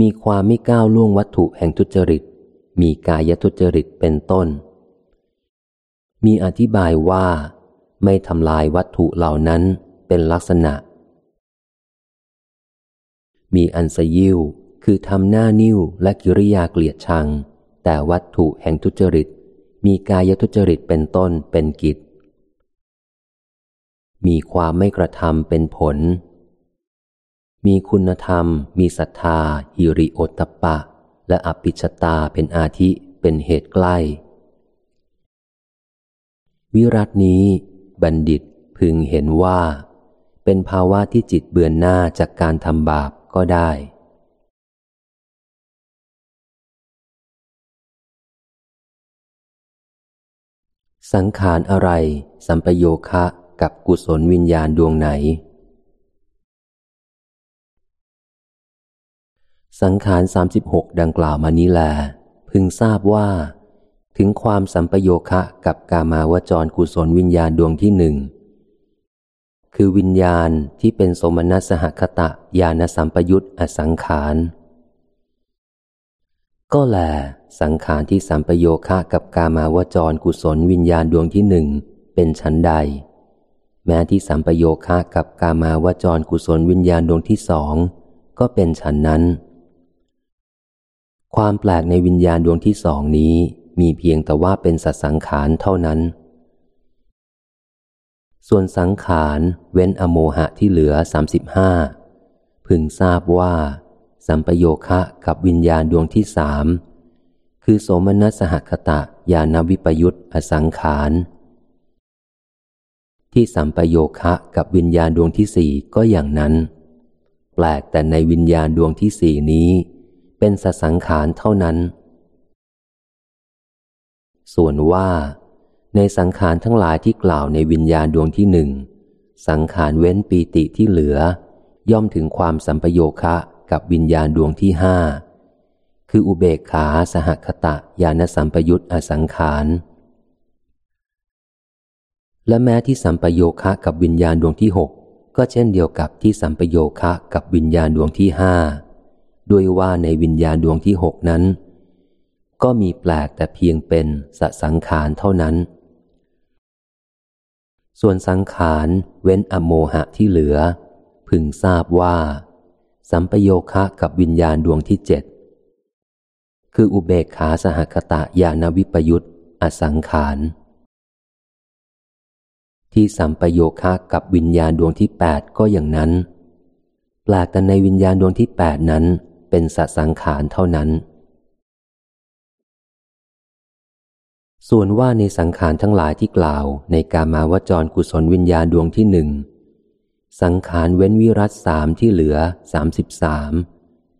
มีความไม่ก้าวล่วงวัตถุแห่งทุจริต มีกายทุจริตเป็นต้น มีอธิบายว่า ไม่ทำลายวัตถุเหล่านั้นเป็นลักษณะ มีอันสยิวคือทำหน้านิ้วและกิริยาเกลียดชัง แต่วัตถุแห่งทุจริต มีกายทุจริตเป็นต้นเป็นกิจ มีความไม่กระทำเป็นผล มีคุณธรรม มีศรัทธา หิริโอตตปะ และอภิชตาเป็นอาทิเป็นเหตุใกล้ วิรัตนี้บัณฑิตพึงเห็นว่า เป็นภาวะที่จิตเบือนหน้าจากการทำบาปก็ได้ สังขารอะไร สัมปโยคะกับกุศลวิญญาณดวงไหน สังขารสามสิบหกดังกล่าวมานี้แล พึงทราบว่า ถึงความสัมปโยคะกับกามาวจรกุศลวิญญาณดวงที่หนึ่ง คือวิญญาณที่เป็นสมนัสหคตะญาณสัมปยุตอสังขาร ก็แล สังขารที่สัมปโยคะกับกามาวจรกุศลวิญญาณดวงที่หนึ่งเป็นชั้นใด แม้ที่สัมปโยคะกับกามาวจรกุศลวิญญาณดวงที่สองก็เป็นชั้นนั้น ความแปลกในวิญญาณดวงที่สองนี้ มีเพียงแต่ว่าเป็นสัสังขารเท่านั้น ส่วนสังขารเว้นอโมหะที่เหลือสามสิบห้าพึงทราบว่า สัมปโยคะกับวิญญาณดวงที่สามคือโสมนัสหคตะญาณวิปยุตอสังขารที่สัมปโยคะกับวิญญาณดวงที่สี่ก็อย่างนั้น แปลกแต่ในวิญญาณดวงที่สี่นี้ เป็นสสังขารเท่านั้น ส่วนว่า ในสังขารทั้งหลายที่กล่าวในวิญญาณดวงที่หนึ่ง สังขารเว้นปีติที่เหลือ ย่อมถึงความสัมปโยคะกับวิญญาณดวงที่ห้าคืออุเบกขาสหคตะญาณสัมปยุตอสังขาร และแม้ที่สัมปโยคะกับวิญญาณดวงที่หกก็เช่นเดียวกับที่สัมปโยคะกับวิญญาณดวงที่ห้าด้วยว่าในวิญญาณดวงที่หกนั้น ก็มีแปลกแต่เพียงเป็นสสังขารเท่านั้น ส่วนสังขารเว้นอโมหะที่เหลือ พึงทราบว่า สัมปโยคะกับวิญญาณดวงที่เจ็ดคืออุเบกขาสหคตะญาณวิปยุตอสังขารที่สัมปโยคะกับวิญญาณดวงที่แปดก็อย่างนั้น แปลกแต่ในวิญญาณดวงที่แปดนั้นเป็นสสังขารเท่านั้น ส่วนว่าในสังขารทั้งหลายที่กล่าวในกามาวจรกุศลวิญญาณดวงที่หนึ่ง สังขารเว้นวิรัตสามที่เหลือสามสิบสาม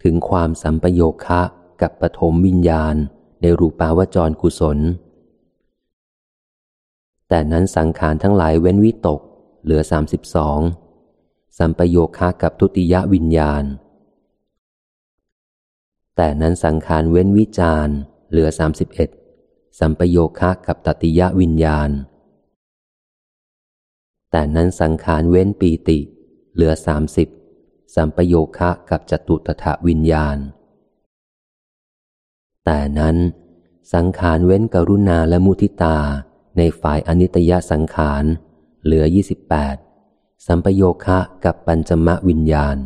ถึงความสัมปโยคะกับปฐมวิญญาณในรูปาวจรกุศล แต่นั้นสังขารทั้งหลายเว้นวิตก เหลือสามสิบสองสัมปโยคะกับทุติยวิญญาณ แต่นั้นสังขารเว้นวิจารเหลือสามสิบเอ็ด สัมปโยคะกับตติยวิญญาณ แต่นั้นสังขารเว้นปีติ เหลือสามสิบสัมปโยคะกับจตุตถะวิญญาณ แต่นั้นสังขารเว้นกรุณาและมุทิตาในฝ่ายอนิตยสังขาร เหลือยี่สิบแปดสัมปโยคะกับปัญจมะวิญญาณ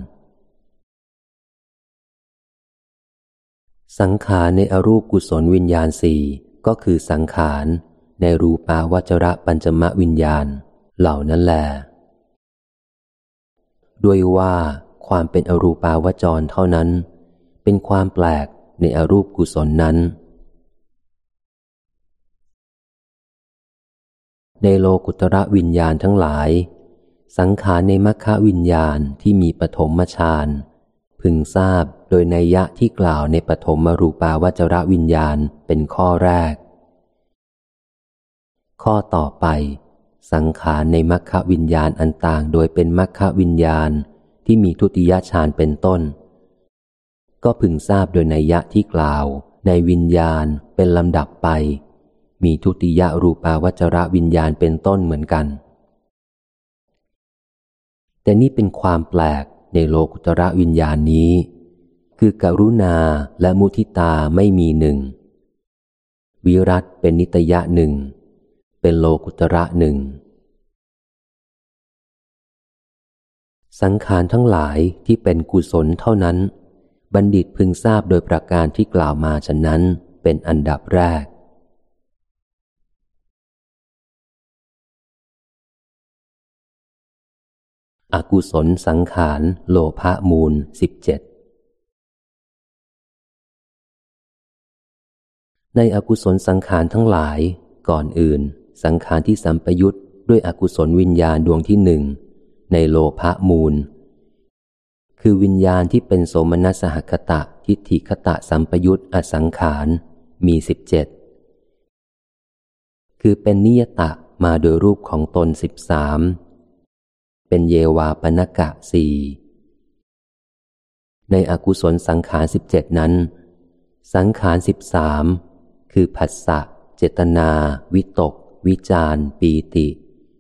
สังขารในอรูปกุศลวิญญาณสี่ ก็คือสังขารในรูปาวจระปัญจมวิญญาณ เหล่านั้นแหละด้วยว่าความเป็นอรูปาวจรเท่านั้น เป็นความแปลกในอรูปกุศลนั้น ในโลกุตระวิญญาณทั้งหลาย สังขารในมัคควิญญาณที่มีปฐมฌานพึงทราบ โดยในยะที่กล่าวในปฐมมรูปาวจระวิญญาณเป็นข้อแรก ข้อต่อไป สังขารในมัคควิญญาณอันต่างโดยเป็นมัคควิญญาณที่มีทุติยฌานเป็นต้น ก็พึงทราบโดยนัยยะที่กล่าว ในวิญญาณเป็นลำดับไป มีทุติยรูปาวจระวิญญาณเป็นต้นเหมือนกัน แต่นี่เป็นความแปลกในโลกุตระวิญญาณนี้ คือกรุณาและมุทิตาไม่มีหนึ่ง วิรัตเป็นนิตยะหนึ่ง เป็นโลกุตระหนึ่ง สังขารทั้งหลายที่เป็นกุศลเท่านั้น บัณฑิตพึงทราบโดยประการที่กล่าวมาฉะนั้นเป็นอันดับแรก อกุศลสังขารโลภะมูลสิบเจ็ด ในอกุศลสังขารทั้งหลาย ก่อนอื่น สังขารที่สัมปยุตด้วยอกุศลวิญญาณดวงที่หนึ่ง ในโลภะมูล คือวิญญาณที่เป็นโสมนัสหคตะทิฏฐิคตะสัมปยุตอสังขารมีสิบเจ็ดคือเป็นนิยตะมาโดยรูปของตนสิบสามเป็นเยวาปนกะสี่ในอกุศลสังขารสิบเจ็ดนั้น สังขารสิบสาม คือผัสสะ เจตนา วิตก วิจารปีติ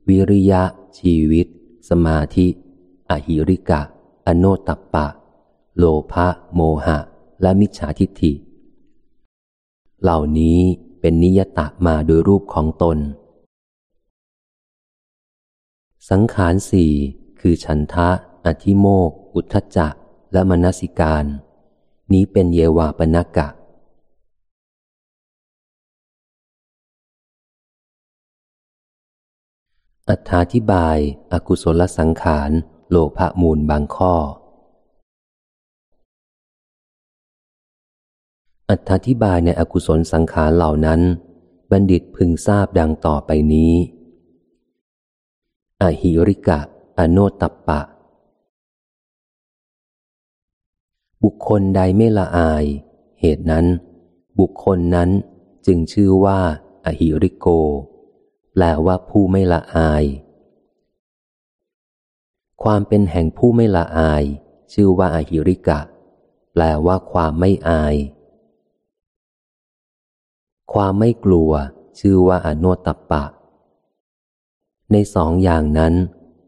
วิริยะ ชีวิต สมาธิ อหิริกะ อโนตัปปะ โลภะโมหะ และมิจฉาทิฏฐิ เหล่านี้เป็นนิยตะมาโดยรูปของตน สังขารสี่คือฉันทะ อธิโมก อุทธจักและมนสิการ นี้เป็นเยวาปนกะ อัธาธิบายอากุศลสังขาร โลภะมูลบางข้ออธาธิบายในอกุศลสังขารเหล่านั้น บัณฑิตพึงทราบดังต่อไปนี้ อหิริกะ อโนตัปปะ บุคคลใดไม่ละอาย เหตุนั้น บุคคลนั้นจึงชื่อว่า อหิริโก แปลว่าผู้ไม่ละอาย ความเป็นแห่งผู้ไม่ละอาย ชื่อว่าอหิริกะ แปลว่าความไม่อาย ความไม่กลัว ชื่อว่าอโนตัปปะ ในสองอย่างนั้น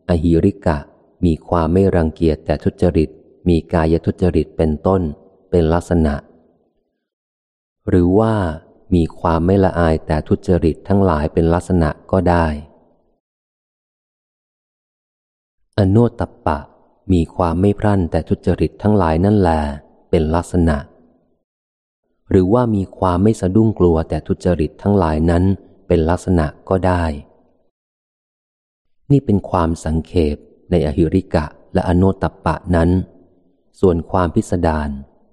อหิริกะมีความไม่รังเกียจแต่ทุจริต มีกายทุจริตเป็นต้น เป็นลักษณะ หรือว่า มีความไม่ละอายแต่ทุจริตทั้งหลายเป็นลักษณะก็ได้ อโนตปปะ มีความไม่พรั่นแต่ทุจริตทั้งหลายนั่นแหลเป็นลักษณะ หรือว่ามีความไม่สะดุ้งกลัวแต่ทุจริตทั้งหลายนั้นเป็นลักษณะก็ได้ นี่เป็นความสังเขปในอหิริกะและอโนตปปะนั้น ส่วนความพิสดาร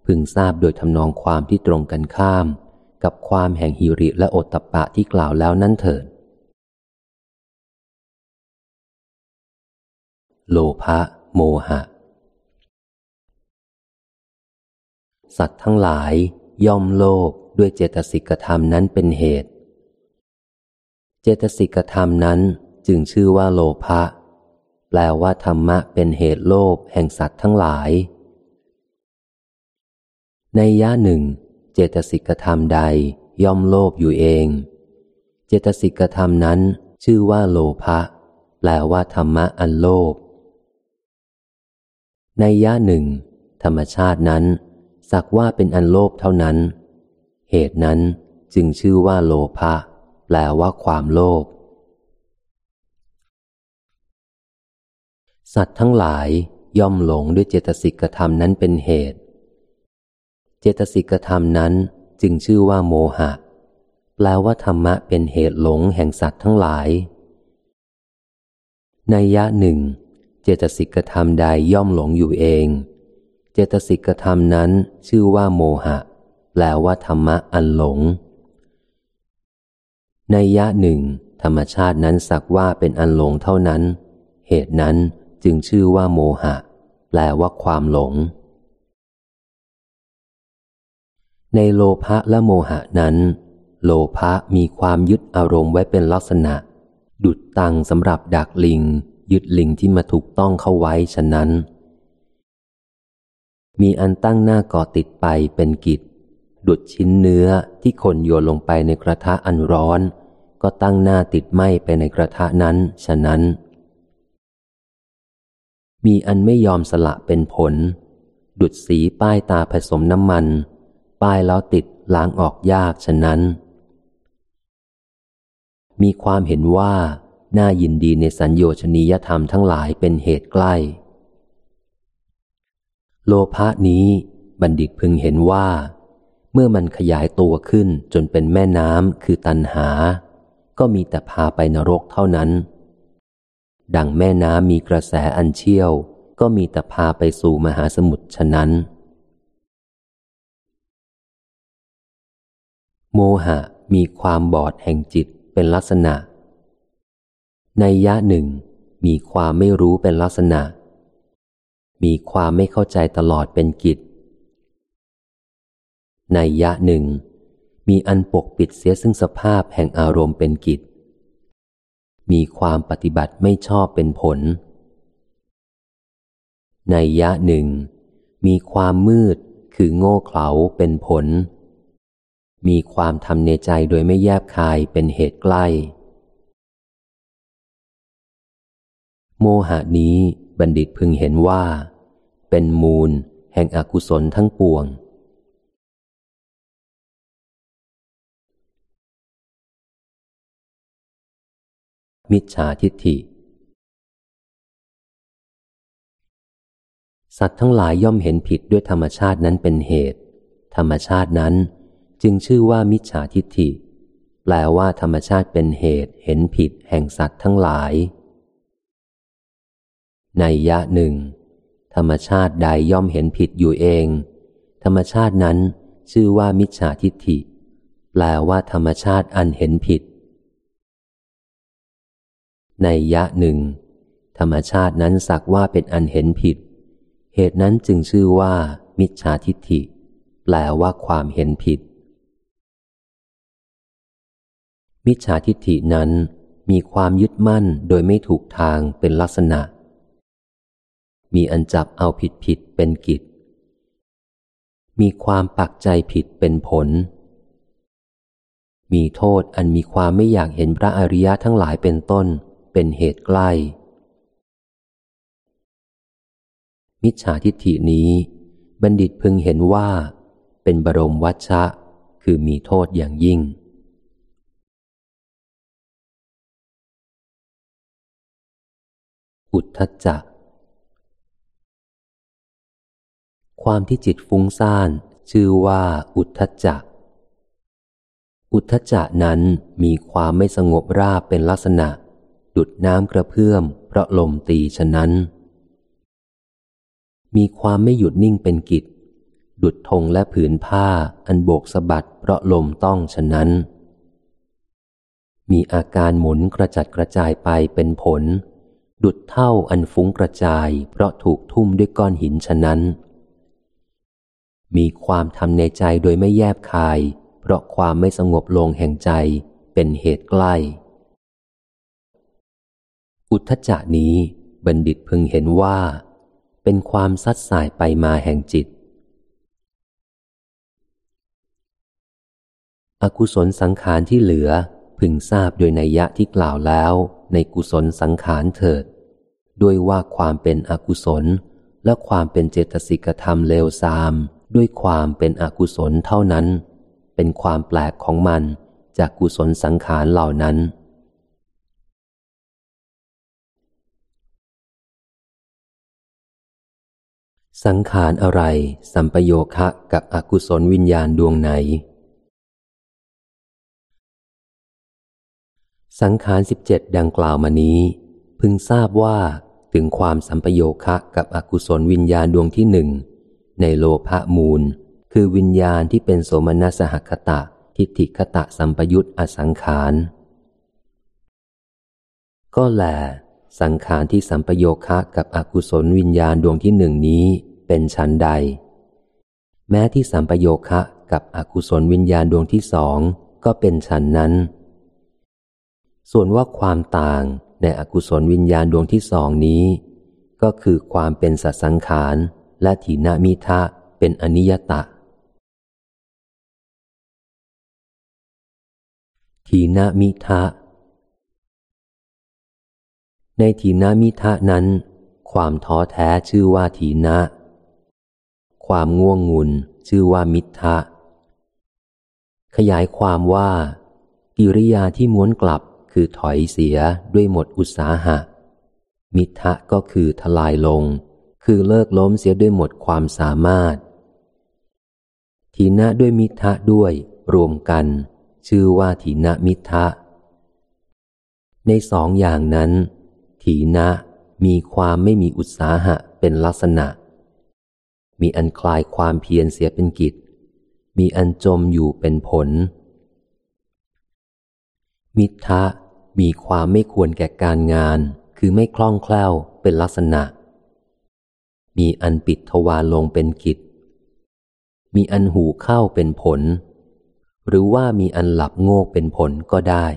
พึงทราบโดยทำนองความที่ตรงกันข้าม กับความแห่งหิริและโอตตปปะที่กล่าวแล้วนั้นเถิด โลภะโมหะ สัตว์ทั้งหลายย่อมโลภด้วยเจตสิกธรรมนั้นเป็นเหตุ เจตสิกธรรมนั้นจึงชื่อว่าโลภะแปลว่าธรรมะเป็นเหตุโลภแห่งสัตว์ทั้งหลาย ในย่าหนึ่ง เจตสิกธรรมใดย่อมโลภอยู่เอง เจตสิกธรรมนั้นชื่อว่าโลภะแปลว่าธรรมะอันโลภในย่าหนึ่ง ธรรมชาตินั้น สักว่าเป็นอันโลภเท่านั้น เหตุนั้นจึงชื่อว่าโลภะแปลว่าความโลภสัตว์ทั้งหลายย่อมหลงด้วยเจตสิกธรรมนั้นเป็นเหตุ จตสิกธรรมนั้นจึงชื่อว่าโมหะ แปลว่าธรรมะเป็นเหตุหลงแห่งสัตว์ทั้งหลาย ในยะหนึ่ง เจตสิกธรรมใดย่อมหลงอยู่เอง เจตสิกธรรมนั้นชื่อว่าโมหะ แปลว่าธรรมะอันหลง ในยะหนึ่ง ธรรมชาตินั้นสักว่าเป็นอันหลงเท่านั้น เหตุนั้นจึงชื่อว่าโมหะ แปลว่าความหลง ในโลภะและโมหะนั้น โลภะมีความยึดอารมณ์ไว้เป็นลักษณะ ดุดตังสำหรับดักลิง ยึดลิงที่มาถูกต้องเข้าไว้ฉะนั้น มีอันตั้งหน้าก่อติดไปเป็นกิจ ดุดชิ้นเนื้อที่คนโยนลงไปในกระทะอันร้อน ก็ตั้งหน้าติดไหมไปในกระทะนั้นฉะนั้น มีอันไม่ยอมสละเป็นผล ดุดสีป้ายตาผสมน้ำมัน ป้ายแล้วติดล้างออกยากฉะนั้น มีความเห็นว่า น่ายินดีในสัญโยชนียธรรมทั้งหลายเป็นเหตุใกล้ โลภะนี้บัณฑิตพึงเห็นว่า เมื่อมันขยายตัวขึ้นจนเป็นแม่น้ำคือตันหา ก็มีแต่พาไปนรกเท่านั้น ดังแม่น้ำมีกระแสอันเชี่ยว ก็มีแต่พาไปสู่มหาสมุทรฉะนั้น โมหะมีความบอดแห่งจิตเป็นลักษณะ ในยะหนึ่ง มีความไม่รู้เป็นลักษณะ มีความไม่เข้าใจตลอดเป็นกิจ ในยะหนึ่ง มีอันปกปิดเสียซึ่งสภาพแห่งอารมณ์เป็นกิจ มีความปฏิบัติไม่ชอบเป็นผล ในยะหนึ่ง มีความมืดคือโง่เขลาเป็นผล มีความทำในใจโดยไม่แยบคายเป็นเหตุใกล้ โมหะนี้บัณฑิตพึงเห็นว่า เป็นมูล แห่งอกุศลทั้งปวง มิจฉาทิฏฐิ สัตว์ทั้งหลายย่อมเห็นผิดด้วยธรรมชาตินั้นเป็นเหตุ ธรรมชาตินั้น จึงชื่อว่ามิจฉาทิฏฐิ แปลว่าธรรมชาติเป็นเหตุเห็นผิดแห่งสัตว์ทั้งหลาย ในยะหนึ่ง ธรรมชาติใดย่อมเห็นผิดอยู่เอง ธรรมชาตินั้นชื่อว่ามิจฉาทิฏฐิ แปลว่าธรรมชาติอันเห็นผิด ในยะหนึ่ง ธรรมชาตินั้นสักว่าเป็นอันเห็นผิด เหตุนั้นจึงชื่อว่า มิจฉาทิฏฐิ แปลว่าความเห็นผิด มิจฉาทิฏฐินั้นมีความยึดมั่นโดยไม่ถูกทางเป็นลักษณะ มีอันจับเอาผิดผิดเป็นกิจ มีความปักใจผิดเป็นผล มีโทษอันมีความไม่อยากเห็นพระอริยะทั้งหลายเป็นต้น เป็นเหตุใกล้ มิจฉาทิฏฐินี้บัณฑิตพึงเห็นว่า เป็นบรมวัชชะ คือมีโทษอย่างยิ่ง อุทธจักความที่จิตฟุ้งซ่าน ชื่อว่าอุทธจักอุทธจะนั้นมีความไม่สงบราบเป็นลักษณะ ดุดน้ำกระเพื่อม เพราะลมตีฉะนั้น มีความไม่หยุดนิ่งเป็นกิจ ดุดธงและผืนผ้าอันโบกสะบัดเพราะลมต้องฉะนั้นมีอาการหมุนกระจัดกระจายไปเป็นผล ดุดเท่าอันฟุ้งกระจาย เพราะถูกทุ่มด้วยก้อนหินฉะนั้น มีความทำในใจโดยไม่แยบคาย เพราะความไม่สงบลงแห่งใจเป็นเหตุใกล้ อุทธจานี้บัณฑิตพึงเห็นว่า เป็นความซัดสายไปมาแห่งจิต อกุศลสังขารที่เหลือพึงทราบโดยนัยยะที่กล่าวแล้วในกุศลสังขารเถิด ด้วยว่าความเป็นอกุศล และความเป็นเจตสิกธรรมเลวทราม ด้วยความเป็นอกุศลเท่านั้น เป็นความแปลกของมันจากกุศลสังขารเหล่านั้น สังขารอะไร สัมปโยคะกับอกุศลวิญญาณดวงไหน สังขารสิบเจ็ดดังกล่าวมานี้ พึงทราบว่า ถึงความสัมปโยคะกับอกุศลวิญญาณดวงที่หนึ่ง ในโลภะมูล คือวิญญาณที่เป็นโสมนัสหคตะ ทิฏฐิคตะสัมปยุตอสังขาร ก็แล สังขารที่สัมปโยคะกับอกุศลวิญญาณดวงที่หนึ่งนี้เป็นชั้นใด แม้ที่สัมปโยคะกับอกุศลวิญญาณดวงที่สองก็เป็นฉันนั้น ส่วนว่าความต่าง ในอกุศลวิญญาณดวงที่สองนี้ ก็คือความเป็นสัสังขารและถีนามิทะเป็นอนิยตะทีนามิทะ ในทีนามิทะนั้น ความท้อแท้ชื่อว่าทีนะ ความง่วงงุนชื่อว่ามิทะ ขยายความว่า กิริยาที่ม้วนกลับ คือถอยเสียด้วยหมดอุตสาหะ มิทะก็คือทลายลง คือเลิกล้มเสียด้วยหมดความสามารถ ทีนะด้วยมิทะด้วย รวมกัน ชื่อว่าทีนะมิทะ ในสองอย่างนั้น ทีนะมีความไม่มีอุตสาหะเป็นลักษณะ มีอันคลายความเพียรเสียเป็นกิจ มีอันจมอยู่เป็นผลมิทะ มีความไม่ควรแก่การงาน คือไม่คล่องแคล่วเป็นลักษณะ มีอันปิดทวารลงเป็นกิจ มีอันหูเข้าเป็นผล หรือว่ามีอันหลับโง่เป็นผลก็ได้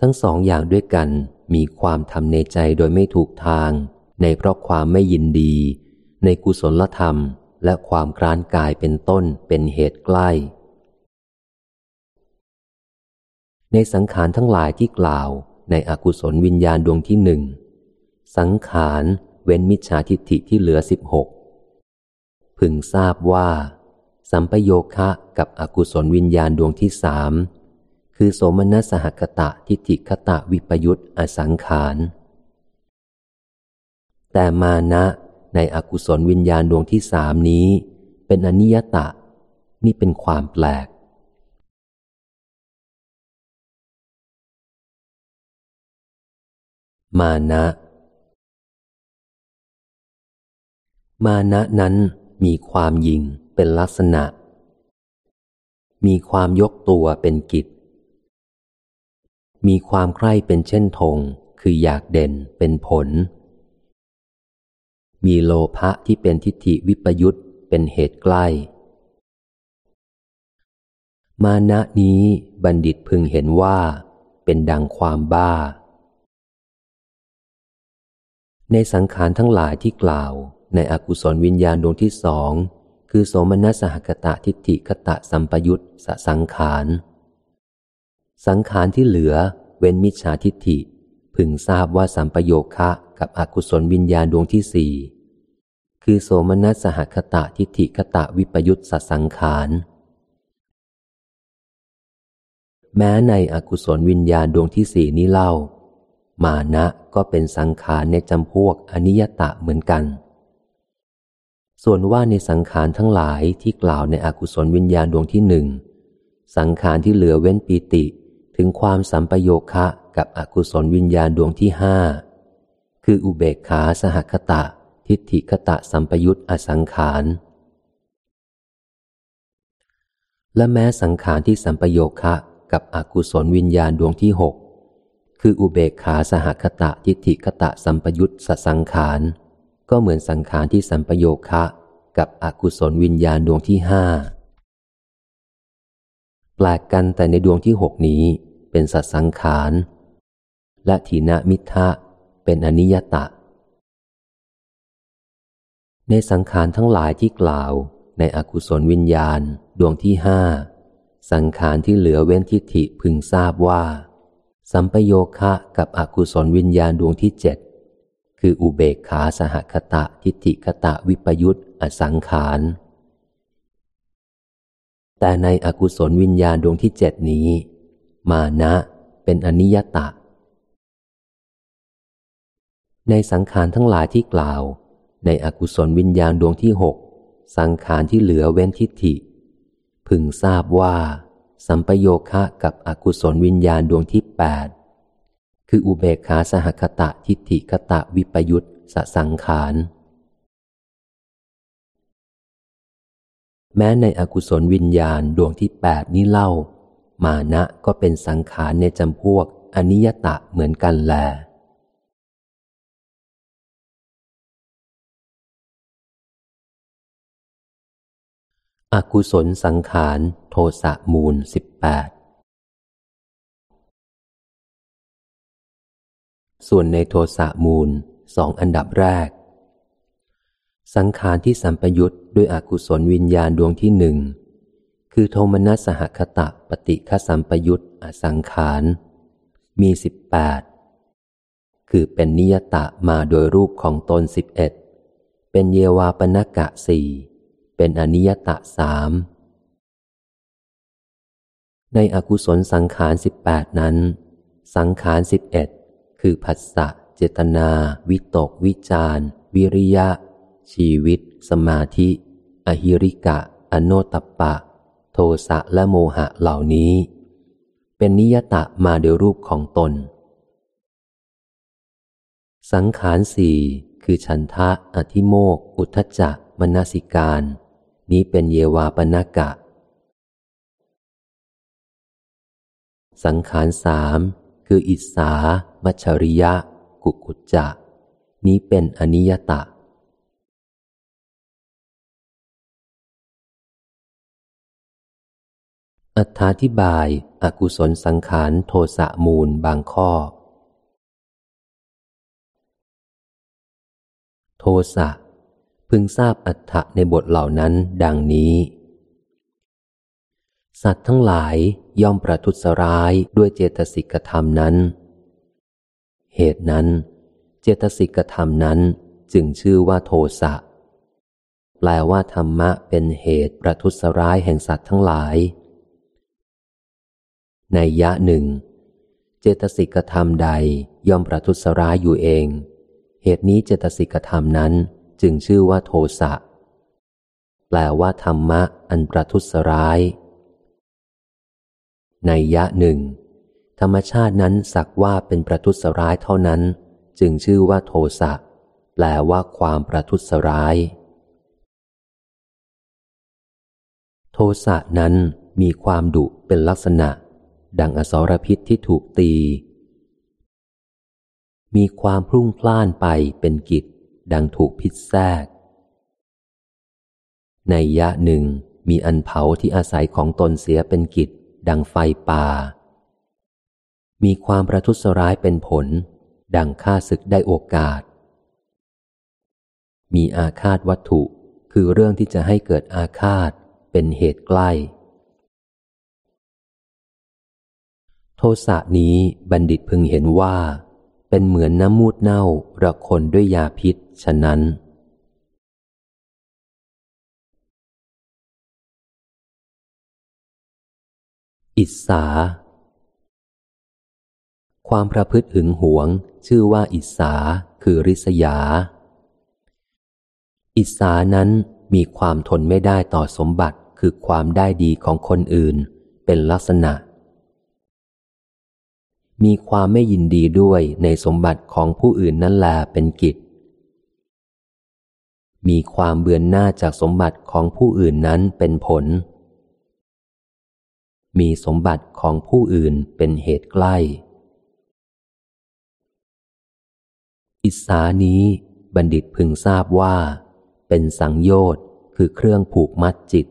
ทั้งสองอย่างด้วยกันมีความทำในใจโดยไม่ถูกทาง ในเพราะความไม่ยินดี ในกุศลธรรมและความกรานกายเป็นต้นเป็นเหตุใกล้ ในสังขารทั้งหลายที่กล่าวในอกุศลวิญญาณดวงที่หนึ่ง สังขารเว้นมิจฉาทิฏฐิที่เหลือสิบหกพึงทราบว่า สัมปโยคะกับอกุศลวิญญาณดวงที่สามคือโสมนัสหกตะทิฏฐิคตะวิปยุตอสังขาร แต่มานะในอกุศลวิญญาณดวงที่สามนี้ เป็นอนิยตะ นี่เป็นความแปลก มานะ มานะนั้นมีความยิงเป็นลักษณะ มีความยกตัวเป็นกิจ มีความใคร่เป็นเช่นธงคืออยากเด่นเป็นผล มีโลภะที่เป็นทิฏฐิวิปยุตเป็นเหตุใกล้ มานะนี้บัณฑิตพึงเห็นว่าเป็นดังความบ้า ในสังขารทั้งหลายที่กล่าว ในอกุศลวิญญาณดวงที่สองคือโสมนัสหกตะทิฏฐิคตะสัมปยุตสสังขาร สังขารที่เหลือ เว้นมิจฉาทิฏฐิ พึงทราบว่าสัมปโยคะกับอกุศลวิญญาณดวงที่สี่คือโสมนัสหคตะทิฏฐิคตะวิปยุตสสังขาร แม้ในอกุศลวิญญาณดวงที่สี่นี้เล่า มานะก็เป็นสังขารในจำพวกอนิยตะเหมือนกัน ส่วนว่าในสังขารทั้งหลายที่กล่าวในอกุศลวิญญาณดวงที่หนึ่ง สังขารที่เหลือเว้นปีติถึงความสัมปโยคะกับอกุศลวิญญาณดวงที่ห้าคืออุเบกขาสหคตะ ทิฏฐิคตะสัมปยุตอสังขารและแม้สังขารที่สัมปโยคะกับอกุศลวิญญาณดวงที่หก คืออุเบกขาสหคตะทิฏฐิคตะสัมปยุตสสังขาร ก็เหมือนสังขารที่สัมปโยคะ กับอกุศลวิญญาณดวงที่ห้าแปลกกันแต่ในดวงที่หกนี้เป็นสัสังขาร และถีนมิทะเป็นอนิยตะ ในสังขารทั้งหลายที่กล่าวในอกุศลวิญญาณดวงที่ห้าสังขารที่เหลือเว้นทิฏฐิพึงทราบว่า สัมปโยคะกับอกุศลวิญญาณดวงที่เจ็ดคืออุเบกขาสหคตะทิฏฐิคตะวิปยุตอสังขารแต่ในอกุศลวิญญาณดวงที่เจ็ดนี้ มานะเป็นอนิยตะ ในสังขารทั้งหลายที่กล่าว ในอกุศลวิญญาณดวงที่หกสังขารที่เหลือเว้นทิฏฐิ พึงทราบว่า สัมปโยคะกับอกุศลวิญญาณดวงที่แปดคืออุเบกขาสหคตะทิฏฐิคตะวิปยุตสสังขารแม้ในอกุศลวิญญาณดวงที่แปดนี้เล่า มานะก็เป็นสังขารในจำพวกอนิยตะเหมือนกันแล อกุศลสังขารโทสะมูลสิบแปดส่วนในโทสะมูลสองอันดับแรก สังขารที่สัมปยุตด้วยอกุศลวิญญาณดวงที่หนึ่ง คือโทมนัสสหคตะปฏิฆสัมปยุตอสังขารมีสิบแปดคือเป็นนิยตะมาโดยรูปของตนสิบเอ็ดเป็นเยวาปนกะสี่ เป็นอนิยตะสามในอกุศลสังขารสิบแปดนั้น สังขารสิบเอ็ดคือผัสสะเจตนา วิตก วิจารวิริยะ ชีวิต สมาธิ อหิริกะ อโนตปปะ โทสะและโมหะเหล่านี้ เป็นนิยตะมาโดยรูปของตน สังขารสี่คือฉันทะ อธิโมก อุทจจะ มนสิการ นี้เป็นเยวาปนากะ สังขารสามคืออิสา มัชริยะ กุกุจจะ นี้เป็นอนิยตะ อัธาธิบายอากุศลสังขารโทสะมูลบางข้อ โทสะ พึงทราบอัฏฐะในบทเหล่านั้นดังนี้ สัตว์ทั้งหลายย่อมประทุษร้ายด้วยเจตสิกธรรมนั้น เหตุนั้น เจตสิกธรรมนั้นจึงชื่อว่าโทสะ แปลว่าธรรมะเป็นเหตุประทุษร้ายแห่งสัตว์ทั้งหลาย ในยะหนึ่ง เจตสิกธรรมใดย่อมประทุษร้ายอยู่เอง เหตุนี้เจตสิกธรรมนั้น จึงชื่อว่าโทสะ แปลว่าธรรมะอันประทุษร้าย ในยะหนึ่ง ธรรมชาตินั้นสักว่าเป็นประทุษร้ายเท่านั้น จึงชื่อว่าโทสะ แปลว่าความประทุษร้าย โทสะนั้นมีความดุเป็นลักษณะ ดังอสรพิษที่ถูกตี มีความพรุ่งพล่านไปเป็นกิจ ดังถูกพิษแทรก ในยะหนึ่งมีอันเผาที่อาศัยของตนเสียเป็นกิจ ดังไฟป่า มีความประทุษร้ายเป็นผล ดังฆ่าศึกได้โอกาส มีอาฆาตวัตถุคือเรื่องที่จะให้เกิดอาฆาตเป็นเหตุใกล้ โทสะนี้บัณฑิตพึงเห็นว่า เป็นเหมือนน้ำมูดเน่าระคนด้วยยาพิษ ฉะนั้น อิสา ความประพฤติหึงหวง ชื่อว่าอิสาคือริษยา อิสานั้นมีความทนไม่ได้ต่อสมบัติคือความได้ดีของคนอื่น เป็นลักษณะ มีความไม่ยินดีด้วยในสมบัติของผู้อื่นนั่นแลเป็นกิจ มีความเบือนหน้าจากสมบัติของผู้อื่นนั้นเป็นผล มีสมบัติของผู้อื่นเป็นเหตุใกล้ อิสานี้บัณฑิตพึงทราบว่า เป็นสังโยชน์คือเครื่องผูกมัดจิต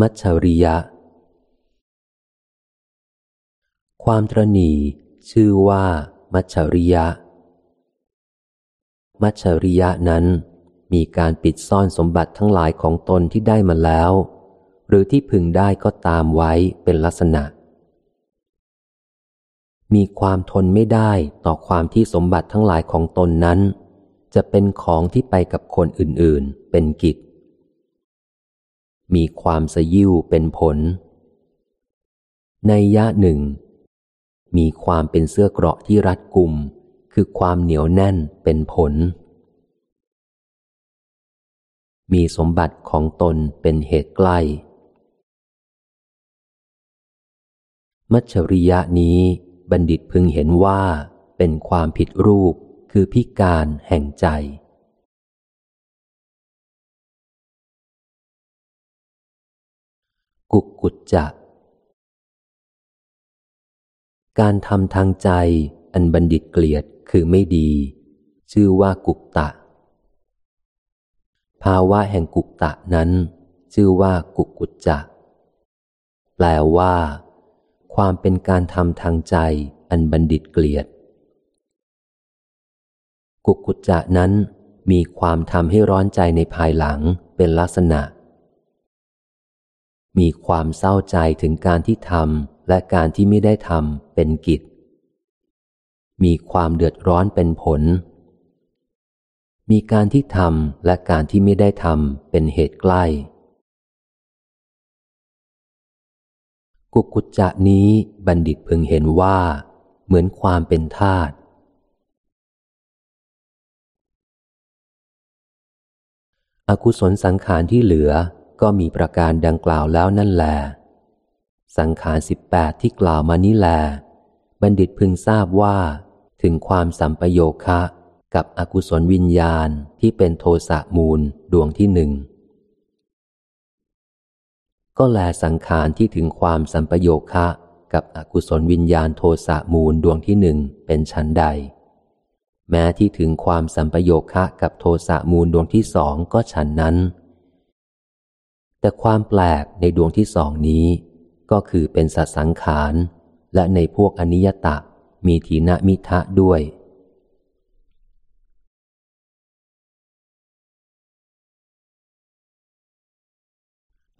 มัชริยะ ความตรณี ชื่อว่า มัชริยะ มัชริยะนั้น มีการปิดซ่อนสมบัติทั้งหลายของตนที่ได้มาแล้ว หรือที่พึงได้ก็ตามไว้เป็นลักษณะ มีความทนไม่ได้ต่อความที่สมบัติทั้งหลายของตนนั้น จะเป็นของที่ไปกับคนอื่นๆ เป็นกิจ มีความสยิวเป็นผลในยะหนึ่ง มีความเป็นเสื้อเกราะที่รัดกุม คือความเหนียวแน่นเป็นผล มีสมบัติของตนเป็นเหตุใกล้ มัชริยะนี้บัณฑิตพึงเห็นว่าเป็นความผิดรูปคือพิการแห่งใจ กุกกุจจะ การทำทางใจอันบัณฑิตเกลียดคือไม่ดี ชื่อว่ากุกตะ ภาวะแห่งกุกตะนั้น ชื่อว่ากุกุจจะแปลว่า ความเป็นการทำทางใจอันบัณฑิตเกลียด กุกุจจะนั้นมีความทำให้ร้อนใจในภายหลังเป็นลักษณะ มีความเศร้าใจถึงการที่ทำ และการที่ไม่ได้ทำเป็นกิจ มีความเดือดร้อนเป็นผล มีการที่ทำและการที่ไม่ได้ทำเป็นเหตุใกล้ กุกุจจะนี้บัณฑิตพึงเห็นว่า เหมือนความเป็นธาตุอกุศลสังขารที่เหลือก็มีประการดังกล่าวแล้วนั่นแหละ สังขารสิบแปดที่กล่าวมานี้แล บัณฑิตพึงทราบว่า ถึงความสัมปโยคะ กับอกุศลวิญญาณที่เป็นโทสะมูลดวงที่หนึ่ง ก็แลสังขารที่ถึงความสัมปโยคะ กับอกุศลวิญญาณโทสะมูลดวงที่หนึ่งเป็นชั้นใด แม้ที่ถึงความสัมปโยคะกับโทสะมูลดวงที่สองก็ฉันนั้น แต่ความแปลกในดวงที่สองนี้ ก็คือเป็นสัตสังขาร และในพวกอนิยตะมีทีนมิทะด้วย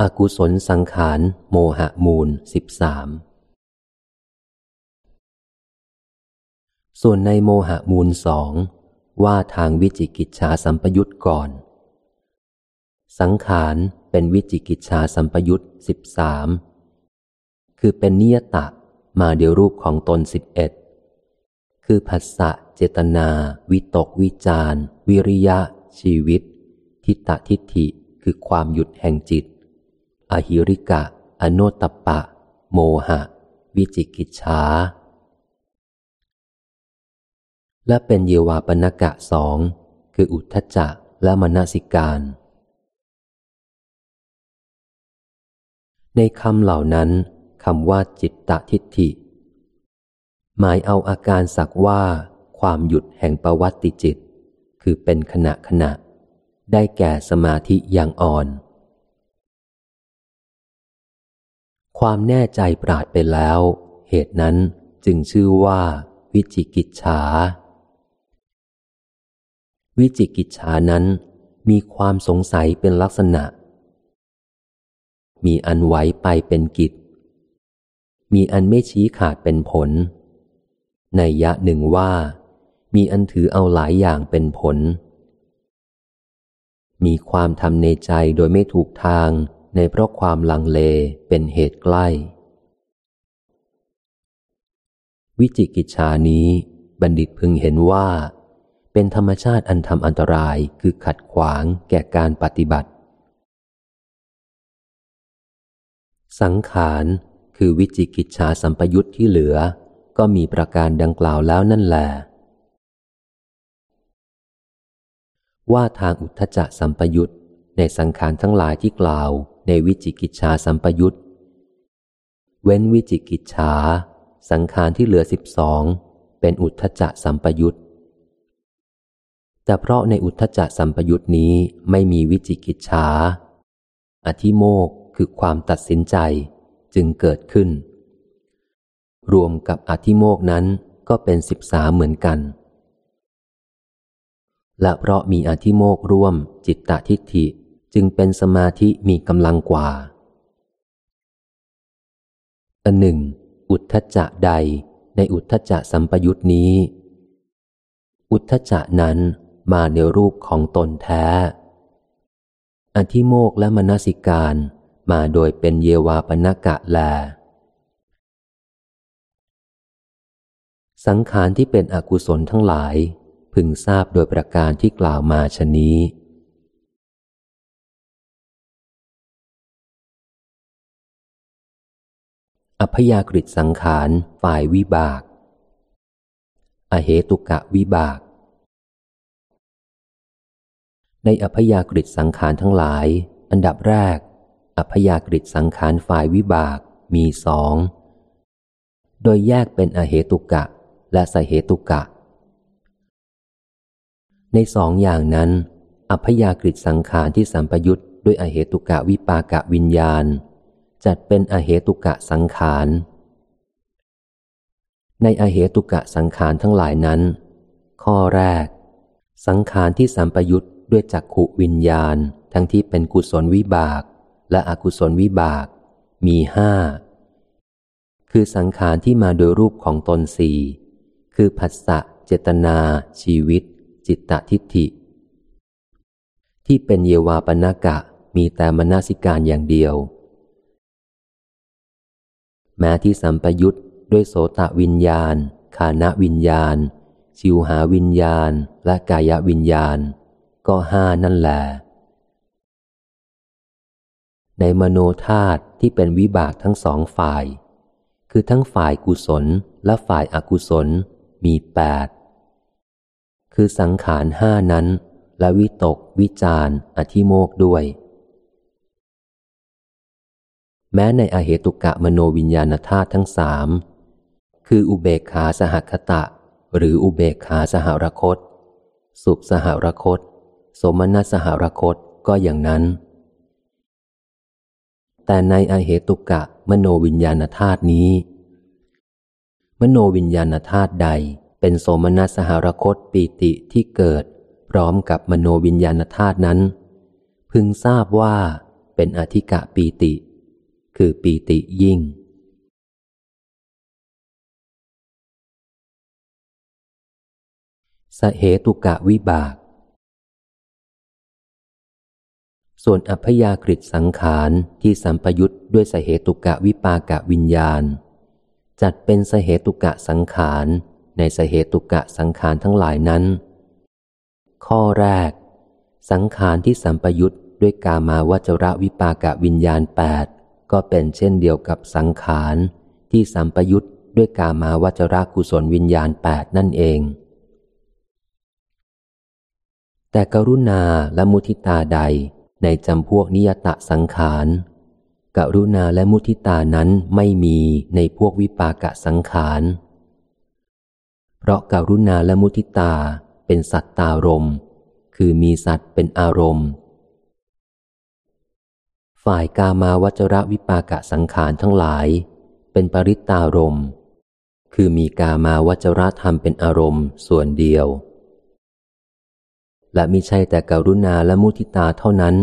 อกุศลสังขาร โมหะมูลสิบสามส่วนในโมหะมูลสองว่าทางวิจิกิจชาสัมปยุตก่อน สังขารเป็นวิจิกิจชาสัมปยุตสิบสาม คือเป็นนิยตะมาเดียวรูปของตนสิบเอ็ดคือผัสสะเจตนา วิตกวิจารวิริยะ ชีวิต ทิฏฐทิฏฐิคือความหยุดแห่งจิต อหิริกะ อโนตปะ โมหะ วิจิกิจชาและเป็นเยวาปนกะสองคืออุทธจักและมนสิการ ในคำเหล่านั้น คำว่าจิตตทิฏฐิ หมายเอาอาการสักว่า ความหยุดแห่งประวัติจิต คือเป็นขณะขณะ ได้แก่สมาธิอย่างอ่อน ความแน่ใจปราดไปแล้ว เหตุนั้นจึงชื่อว่า วิจิกิจฉา วิจิกิจฉานั้นมีความสงสัยเป็นลักษณะ มีอันไหวไปเป็นกิจ มีอันไม่ชี้ขาดเป็นผล ในยะหนึ่งว่า มีอันถือเอาหลายอย่างเป็นผล มีความทำในใจโดยไม่ถูกทางในเพราะความลังเลเป็นเหตุใกล้ วิจิกิจฉานี้บัณฑิตพึงเห็นว่า เป็นธรรมชาติอันทำอันตรายคือขัดขวางแก่การปฏิบัติ สังขาร คือวิจิกิจชาสัมปยุตที่เหลือ ก็มีประการดังกล่าวแล้วนั่นแหละว่าทางอุทธจะสัมปยุตในสังขารทั้งหลายที่กล่าว ในวิจิกิจชาสัมปยุตเว้นวิจิกิจชาสังขารที่เหลือสิบสองเป็นอุทธจะสัมปยุตแต่เพราะในอุทธจัสัมปยุตนี้ไม่มีวิจิกิจฉาอธิโมกคือความตัดสินใจ จึงเกิดขึ้น รวมกับอธิโมกนั้นก็เป็นสิบสาเหมือนกัน และเพราะมีอธิโมกร่วมจิตตทิฏฐิจึงเป็นสมาธิมีกำลังกว่าอันหนึ่ง อุทธจะใดในอุทธจะสัมปยุตนี้ อุทธจะนั้นมาในรูปของตนแท้ อธิโมกและมนสิการ มาโดยเป็นเยวาปนกะแล สังขารที่เป็นอกุศลทั้งหลาย พึงทราบโดยประการที่กล่าวมาชนี้ อพยากฤิสังขารฝ่ายวิบาก อเหตุกะวิบากในอพยากฤิสังขารทั้งหลาย อันดับแรก อพยากฤิสังขารฝ่ายวิบากมีสอง โดยแยกเป็นอเหตุกะ และสเหตุกะ ในสองอย่างนั้น อัพยากฤิสังขารที่สัมปยุตด้วยอเหตุกะวิปากะวิญญาณ จัดเป็นอเหตุกะสังขาร ในอเหตุกะสังขารทั้งหลายนั้น ข้อแรก สังขารที่สัมปยุตด้วยจักขุวิญญาณ ทั้งที่เป็นกุศลวิบาก และอกุศลวิบาก มีห้า คือสังขารที่มาโดยรูปของตนสี่คือผัสสะ เจตนา ชีวิต จิตตทิฏฐิ ที่เป็นเยวาปนากะมีแต่มนาสิการอย่างเดียว แม้ที่สัมปยุตด้วยโสตวิญญาณคานวิญญาณ ชิวหาวิญญาณ และกายวิญญาณ ก็ห้านั่นแหละ ในมโนธาตุที่เป็นวิบากทั้งสองฝ่าย คือทั้งฝ่ายกุศลและฝ่ายอากุศลมีแปดคือสังขารห้านั้น และวิตก วิจารอธิโมกด้วย แม้ในอเหตุกะมโนวิญญาณธาตุทั้งสามคืออุเบกขาสหคตะ หรืออุเบกขาสหรคต สุขสหรคต สมนัสสหรคตก็อย่างนั้น แต่ในอเหตุกะมโนวิญญาณธาตุนี้ มโนวิญญาณธาตุใดเป็นโสมนัสสหรคตปีติที่เกิด พร้อมกับมโนวิญญาณธาตุนั้น พึงทราบว่าเป็นอธิกะปีติ คือปีติยิ่ง สเหตุกะวิบาก ส่วนอัพยากฤิสังขารที่สัมปยุตด้วยสเหตุกะวิปากะวิญญาณ จัดเป็นสเหตุกะสังขารในสเหตุกะสังขารทั้งหลายนั้น ข้อแรก สังขารที่สัมปยุตด้วยกามาวจระวิปากะวิญญาณแปดก็เป็นเช่นเดียวกับสังขารที่สัมปยุตด้วยกามาวจระกุศลวิญญาณแปดนั่นเอง แต่กรุณาและมุทิตาใด ในจำพวกนิยตะสังขารกรุณาและมุทิตานั้นไม่มีในพวกวิปากะสังขาร เพราะกรุณาและมุทิตาเป็นสัตตารมคือมีสัตว์เป็นอารมณ์ ฝ่ายกามาวจระวิปากะสังขารทั้งหลาย เป็นปริตารมคือมีกามาวจระธรรมเป็นอารมณ์ส่วนเดียว และมิใช่แต่กรุณาและมุทิตาเท่านั้น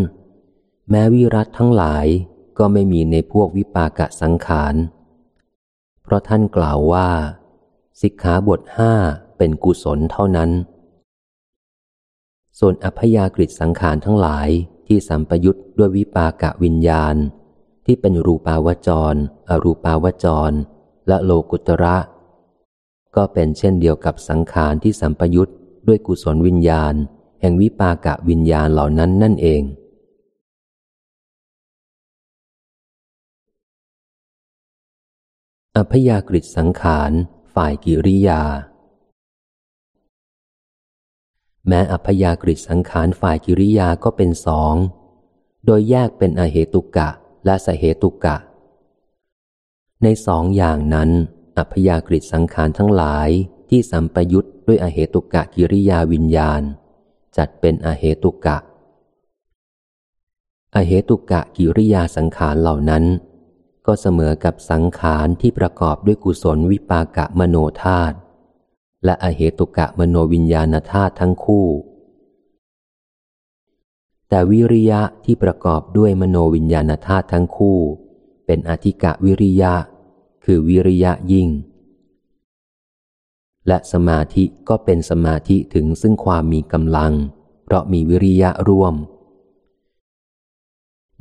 แม้วิรัตทั้งหลายก็ไม่มีในพวกวิปากะสังขาร เพราะท่านกล่าวว่า สิกขาบทห้าเป็นกุศลเท่านั้น ส่วนอพยากฤิสังขารทั้งหลายที่สัมปยุตด้วยวิปากะวิญญาณ ที่เป็นรูปาวจร อรูปาวจร และโลกุตระ ก็เป็นเช่นเดียวกับสังขารที่สัมปยุตด้วยกุศลวิญญาณ แห่งวิปากะวิญญาณเหล่านั้นนั่นเอง อพยากฤิสังขาร ฝ่ายกิริยา แม้อพยากฤิสังขารฝ่ายกิริยาก็เป็นสอง โดยแยกเป็นอเหตุกะและสเหตุกะ ในสองอย่างนั้น อพยากฤิสังขารทั้งหลายที่สัมปยุตด้วยอเหตุกะกิริยาวิญญาณ จัดเป็นอเหตุกะ อเหตุกะกิริยาสังขารเหล่านั้น ก็เสมอกับสังขารที่ประกอบด้วยกุศลวิปากะมโนธาตุและอเหตุกะมโนวิญญาณธาตุทั้งคู่ แต่วิริยะที่ประกอบด้วยมโนวิญญาณธาตุทั้งคู่ เป็นอธิกะวิริยะ คือวิริยะยิ่ง และสมาธิก็เป็นสมาธิถึงซึ่งความมีกำลัง เพราะมีวิริยะร่วม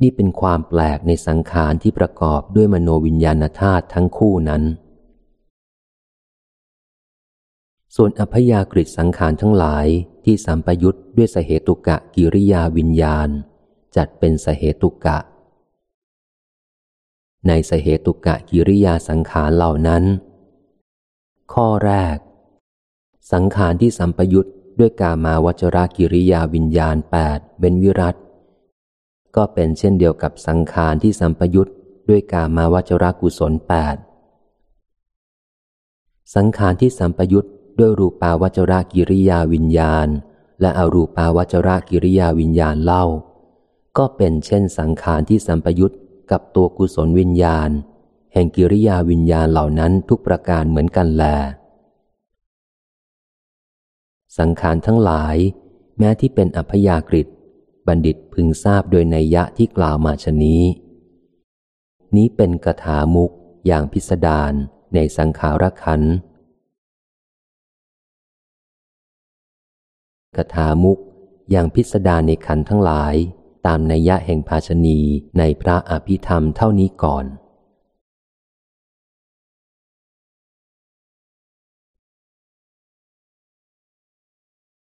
นี่เป็นความแปลกในสังขารที่ประกอบด้วยมโนวิญญาณธาตุทั้งคู่นั้น ส่วนอพยากฤิสังขารทั้งหลายที่สัมปยุตด้วยสเหตุกะกิริยาวิญญาณ จัดเป็นสเหตุกะ ในสเหตุกะกิริยาสังขารเหล่านั้น ข้อแรก สังขารที่สัมปยุตด้วยกามาวจรากิริยาวิญญาณแปดเป็นวิรัตก็เป็นเช่นเดียวกับสังขารที่สัมปยุตด้วยกามาวจรกุศลแปดสังขารที่สัมปยุตด้วยรูปาวจรากิริยาวิญญาณ และอรูปาวจระกิริยาวิญญาณเล่า ก็เป็นเช่นสังขารที่สัมปยุตกับตัวกุศลวิญญาณ แห่งกิริยาวิญญาณเหล่านั้นทุกประการเหมือนกันแล สังขารทั้งหลาย แม้ที่เป็นอัพยากฤิบัณฑิตพึงทราบโดยในยะที่กล่าวมาชนี้ นี้เป็นกถามุกอย่างพิสดารในสังขารขันกถามุกอย่างพิสดารในขันทั้งหลาย ตามนัยยะแห่งภาชณีในพระอภิธรรมเท่านี้ก่อน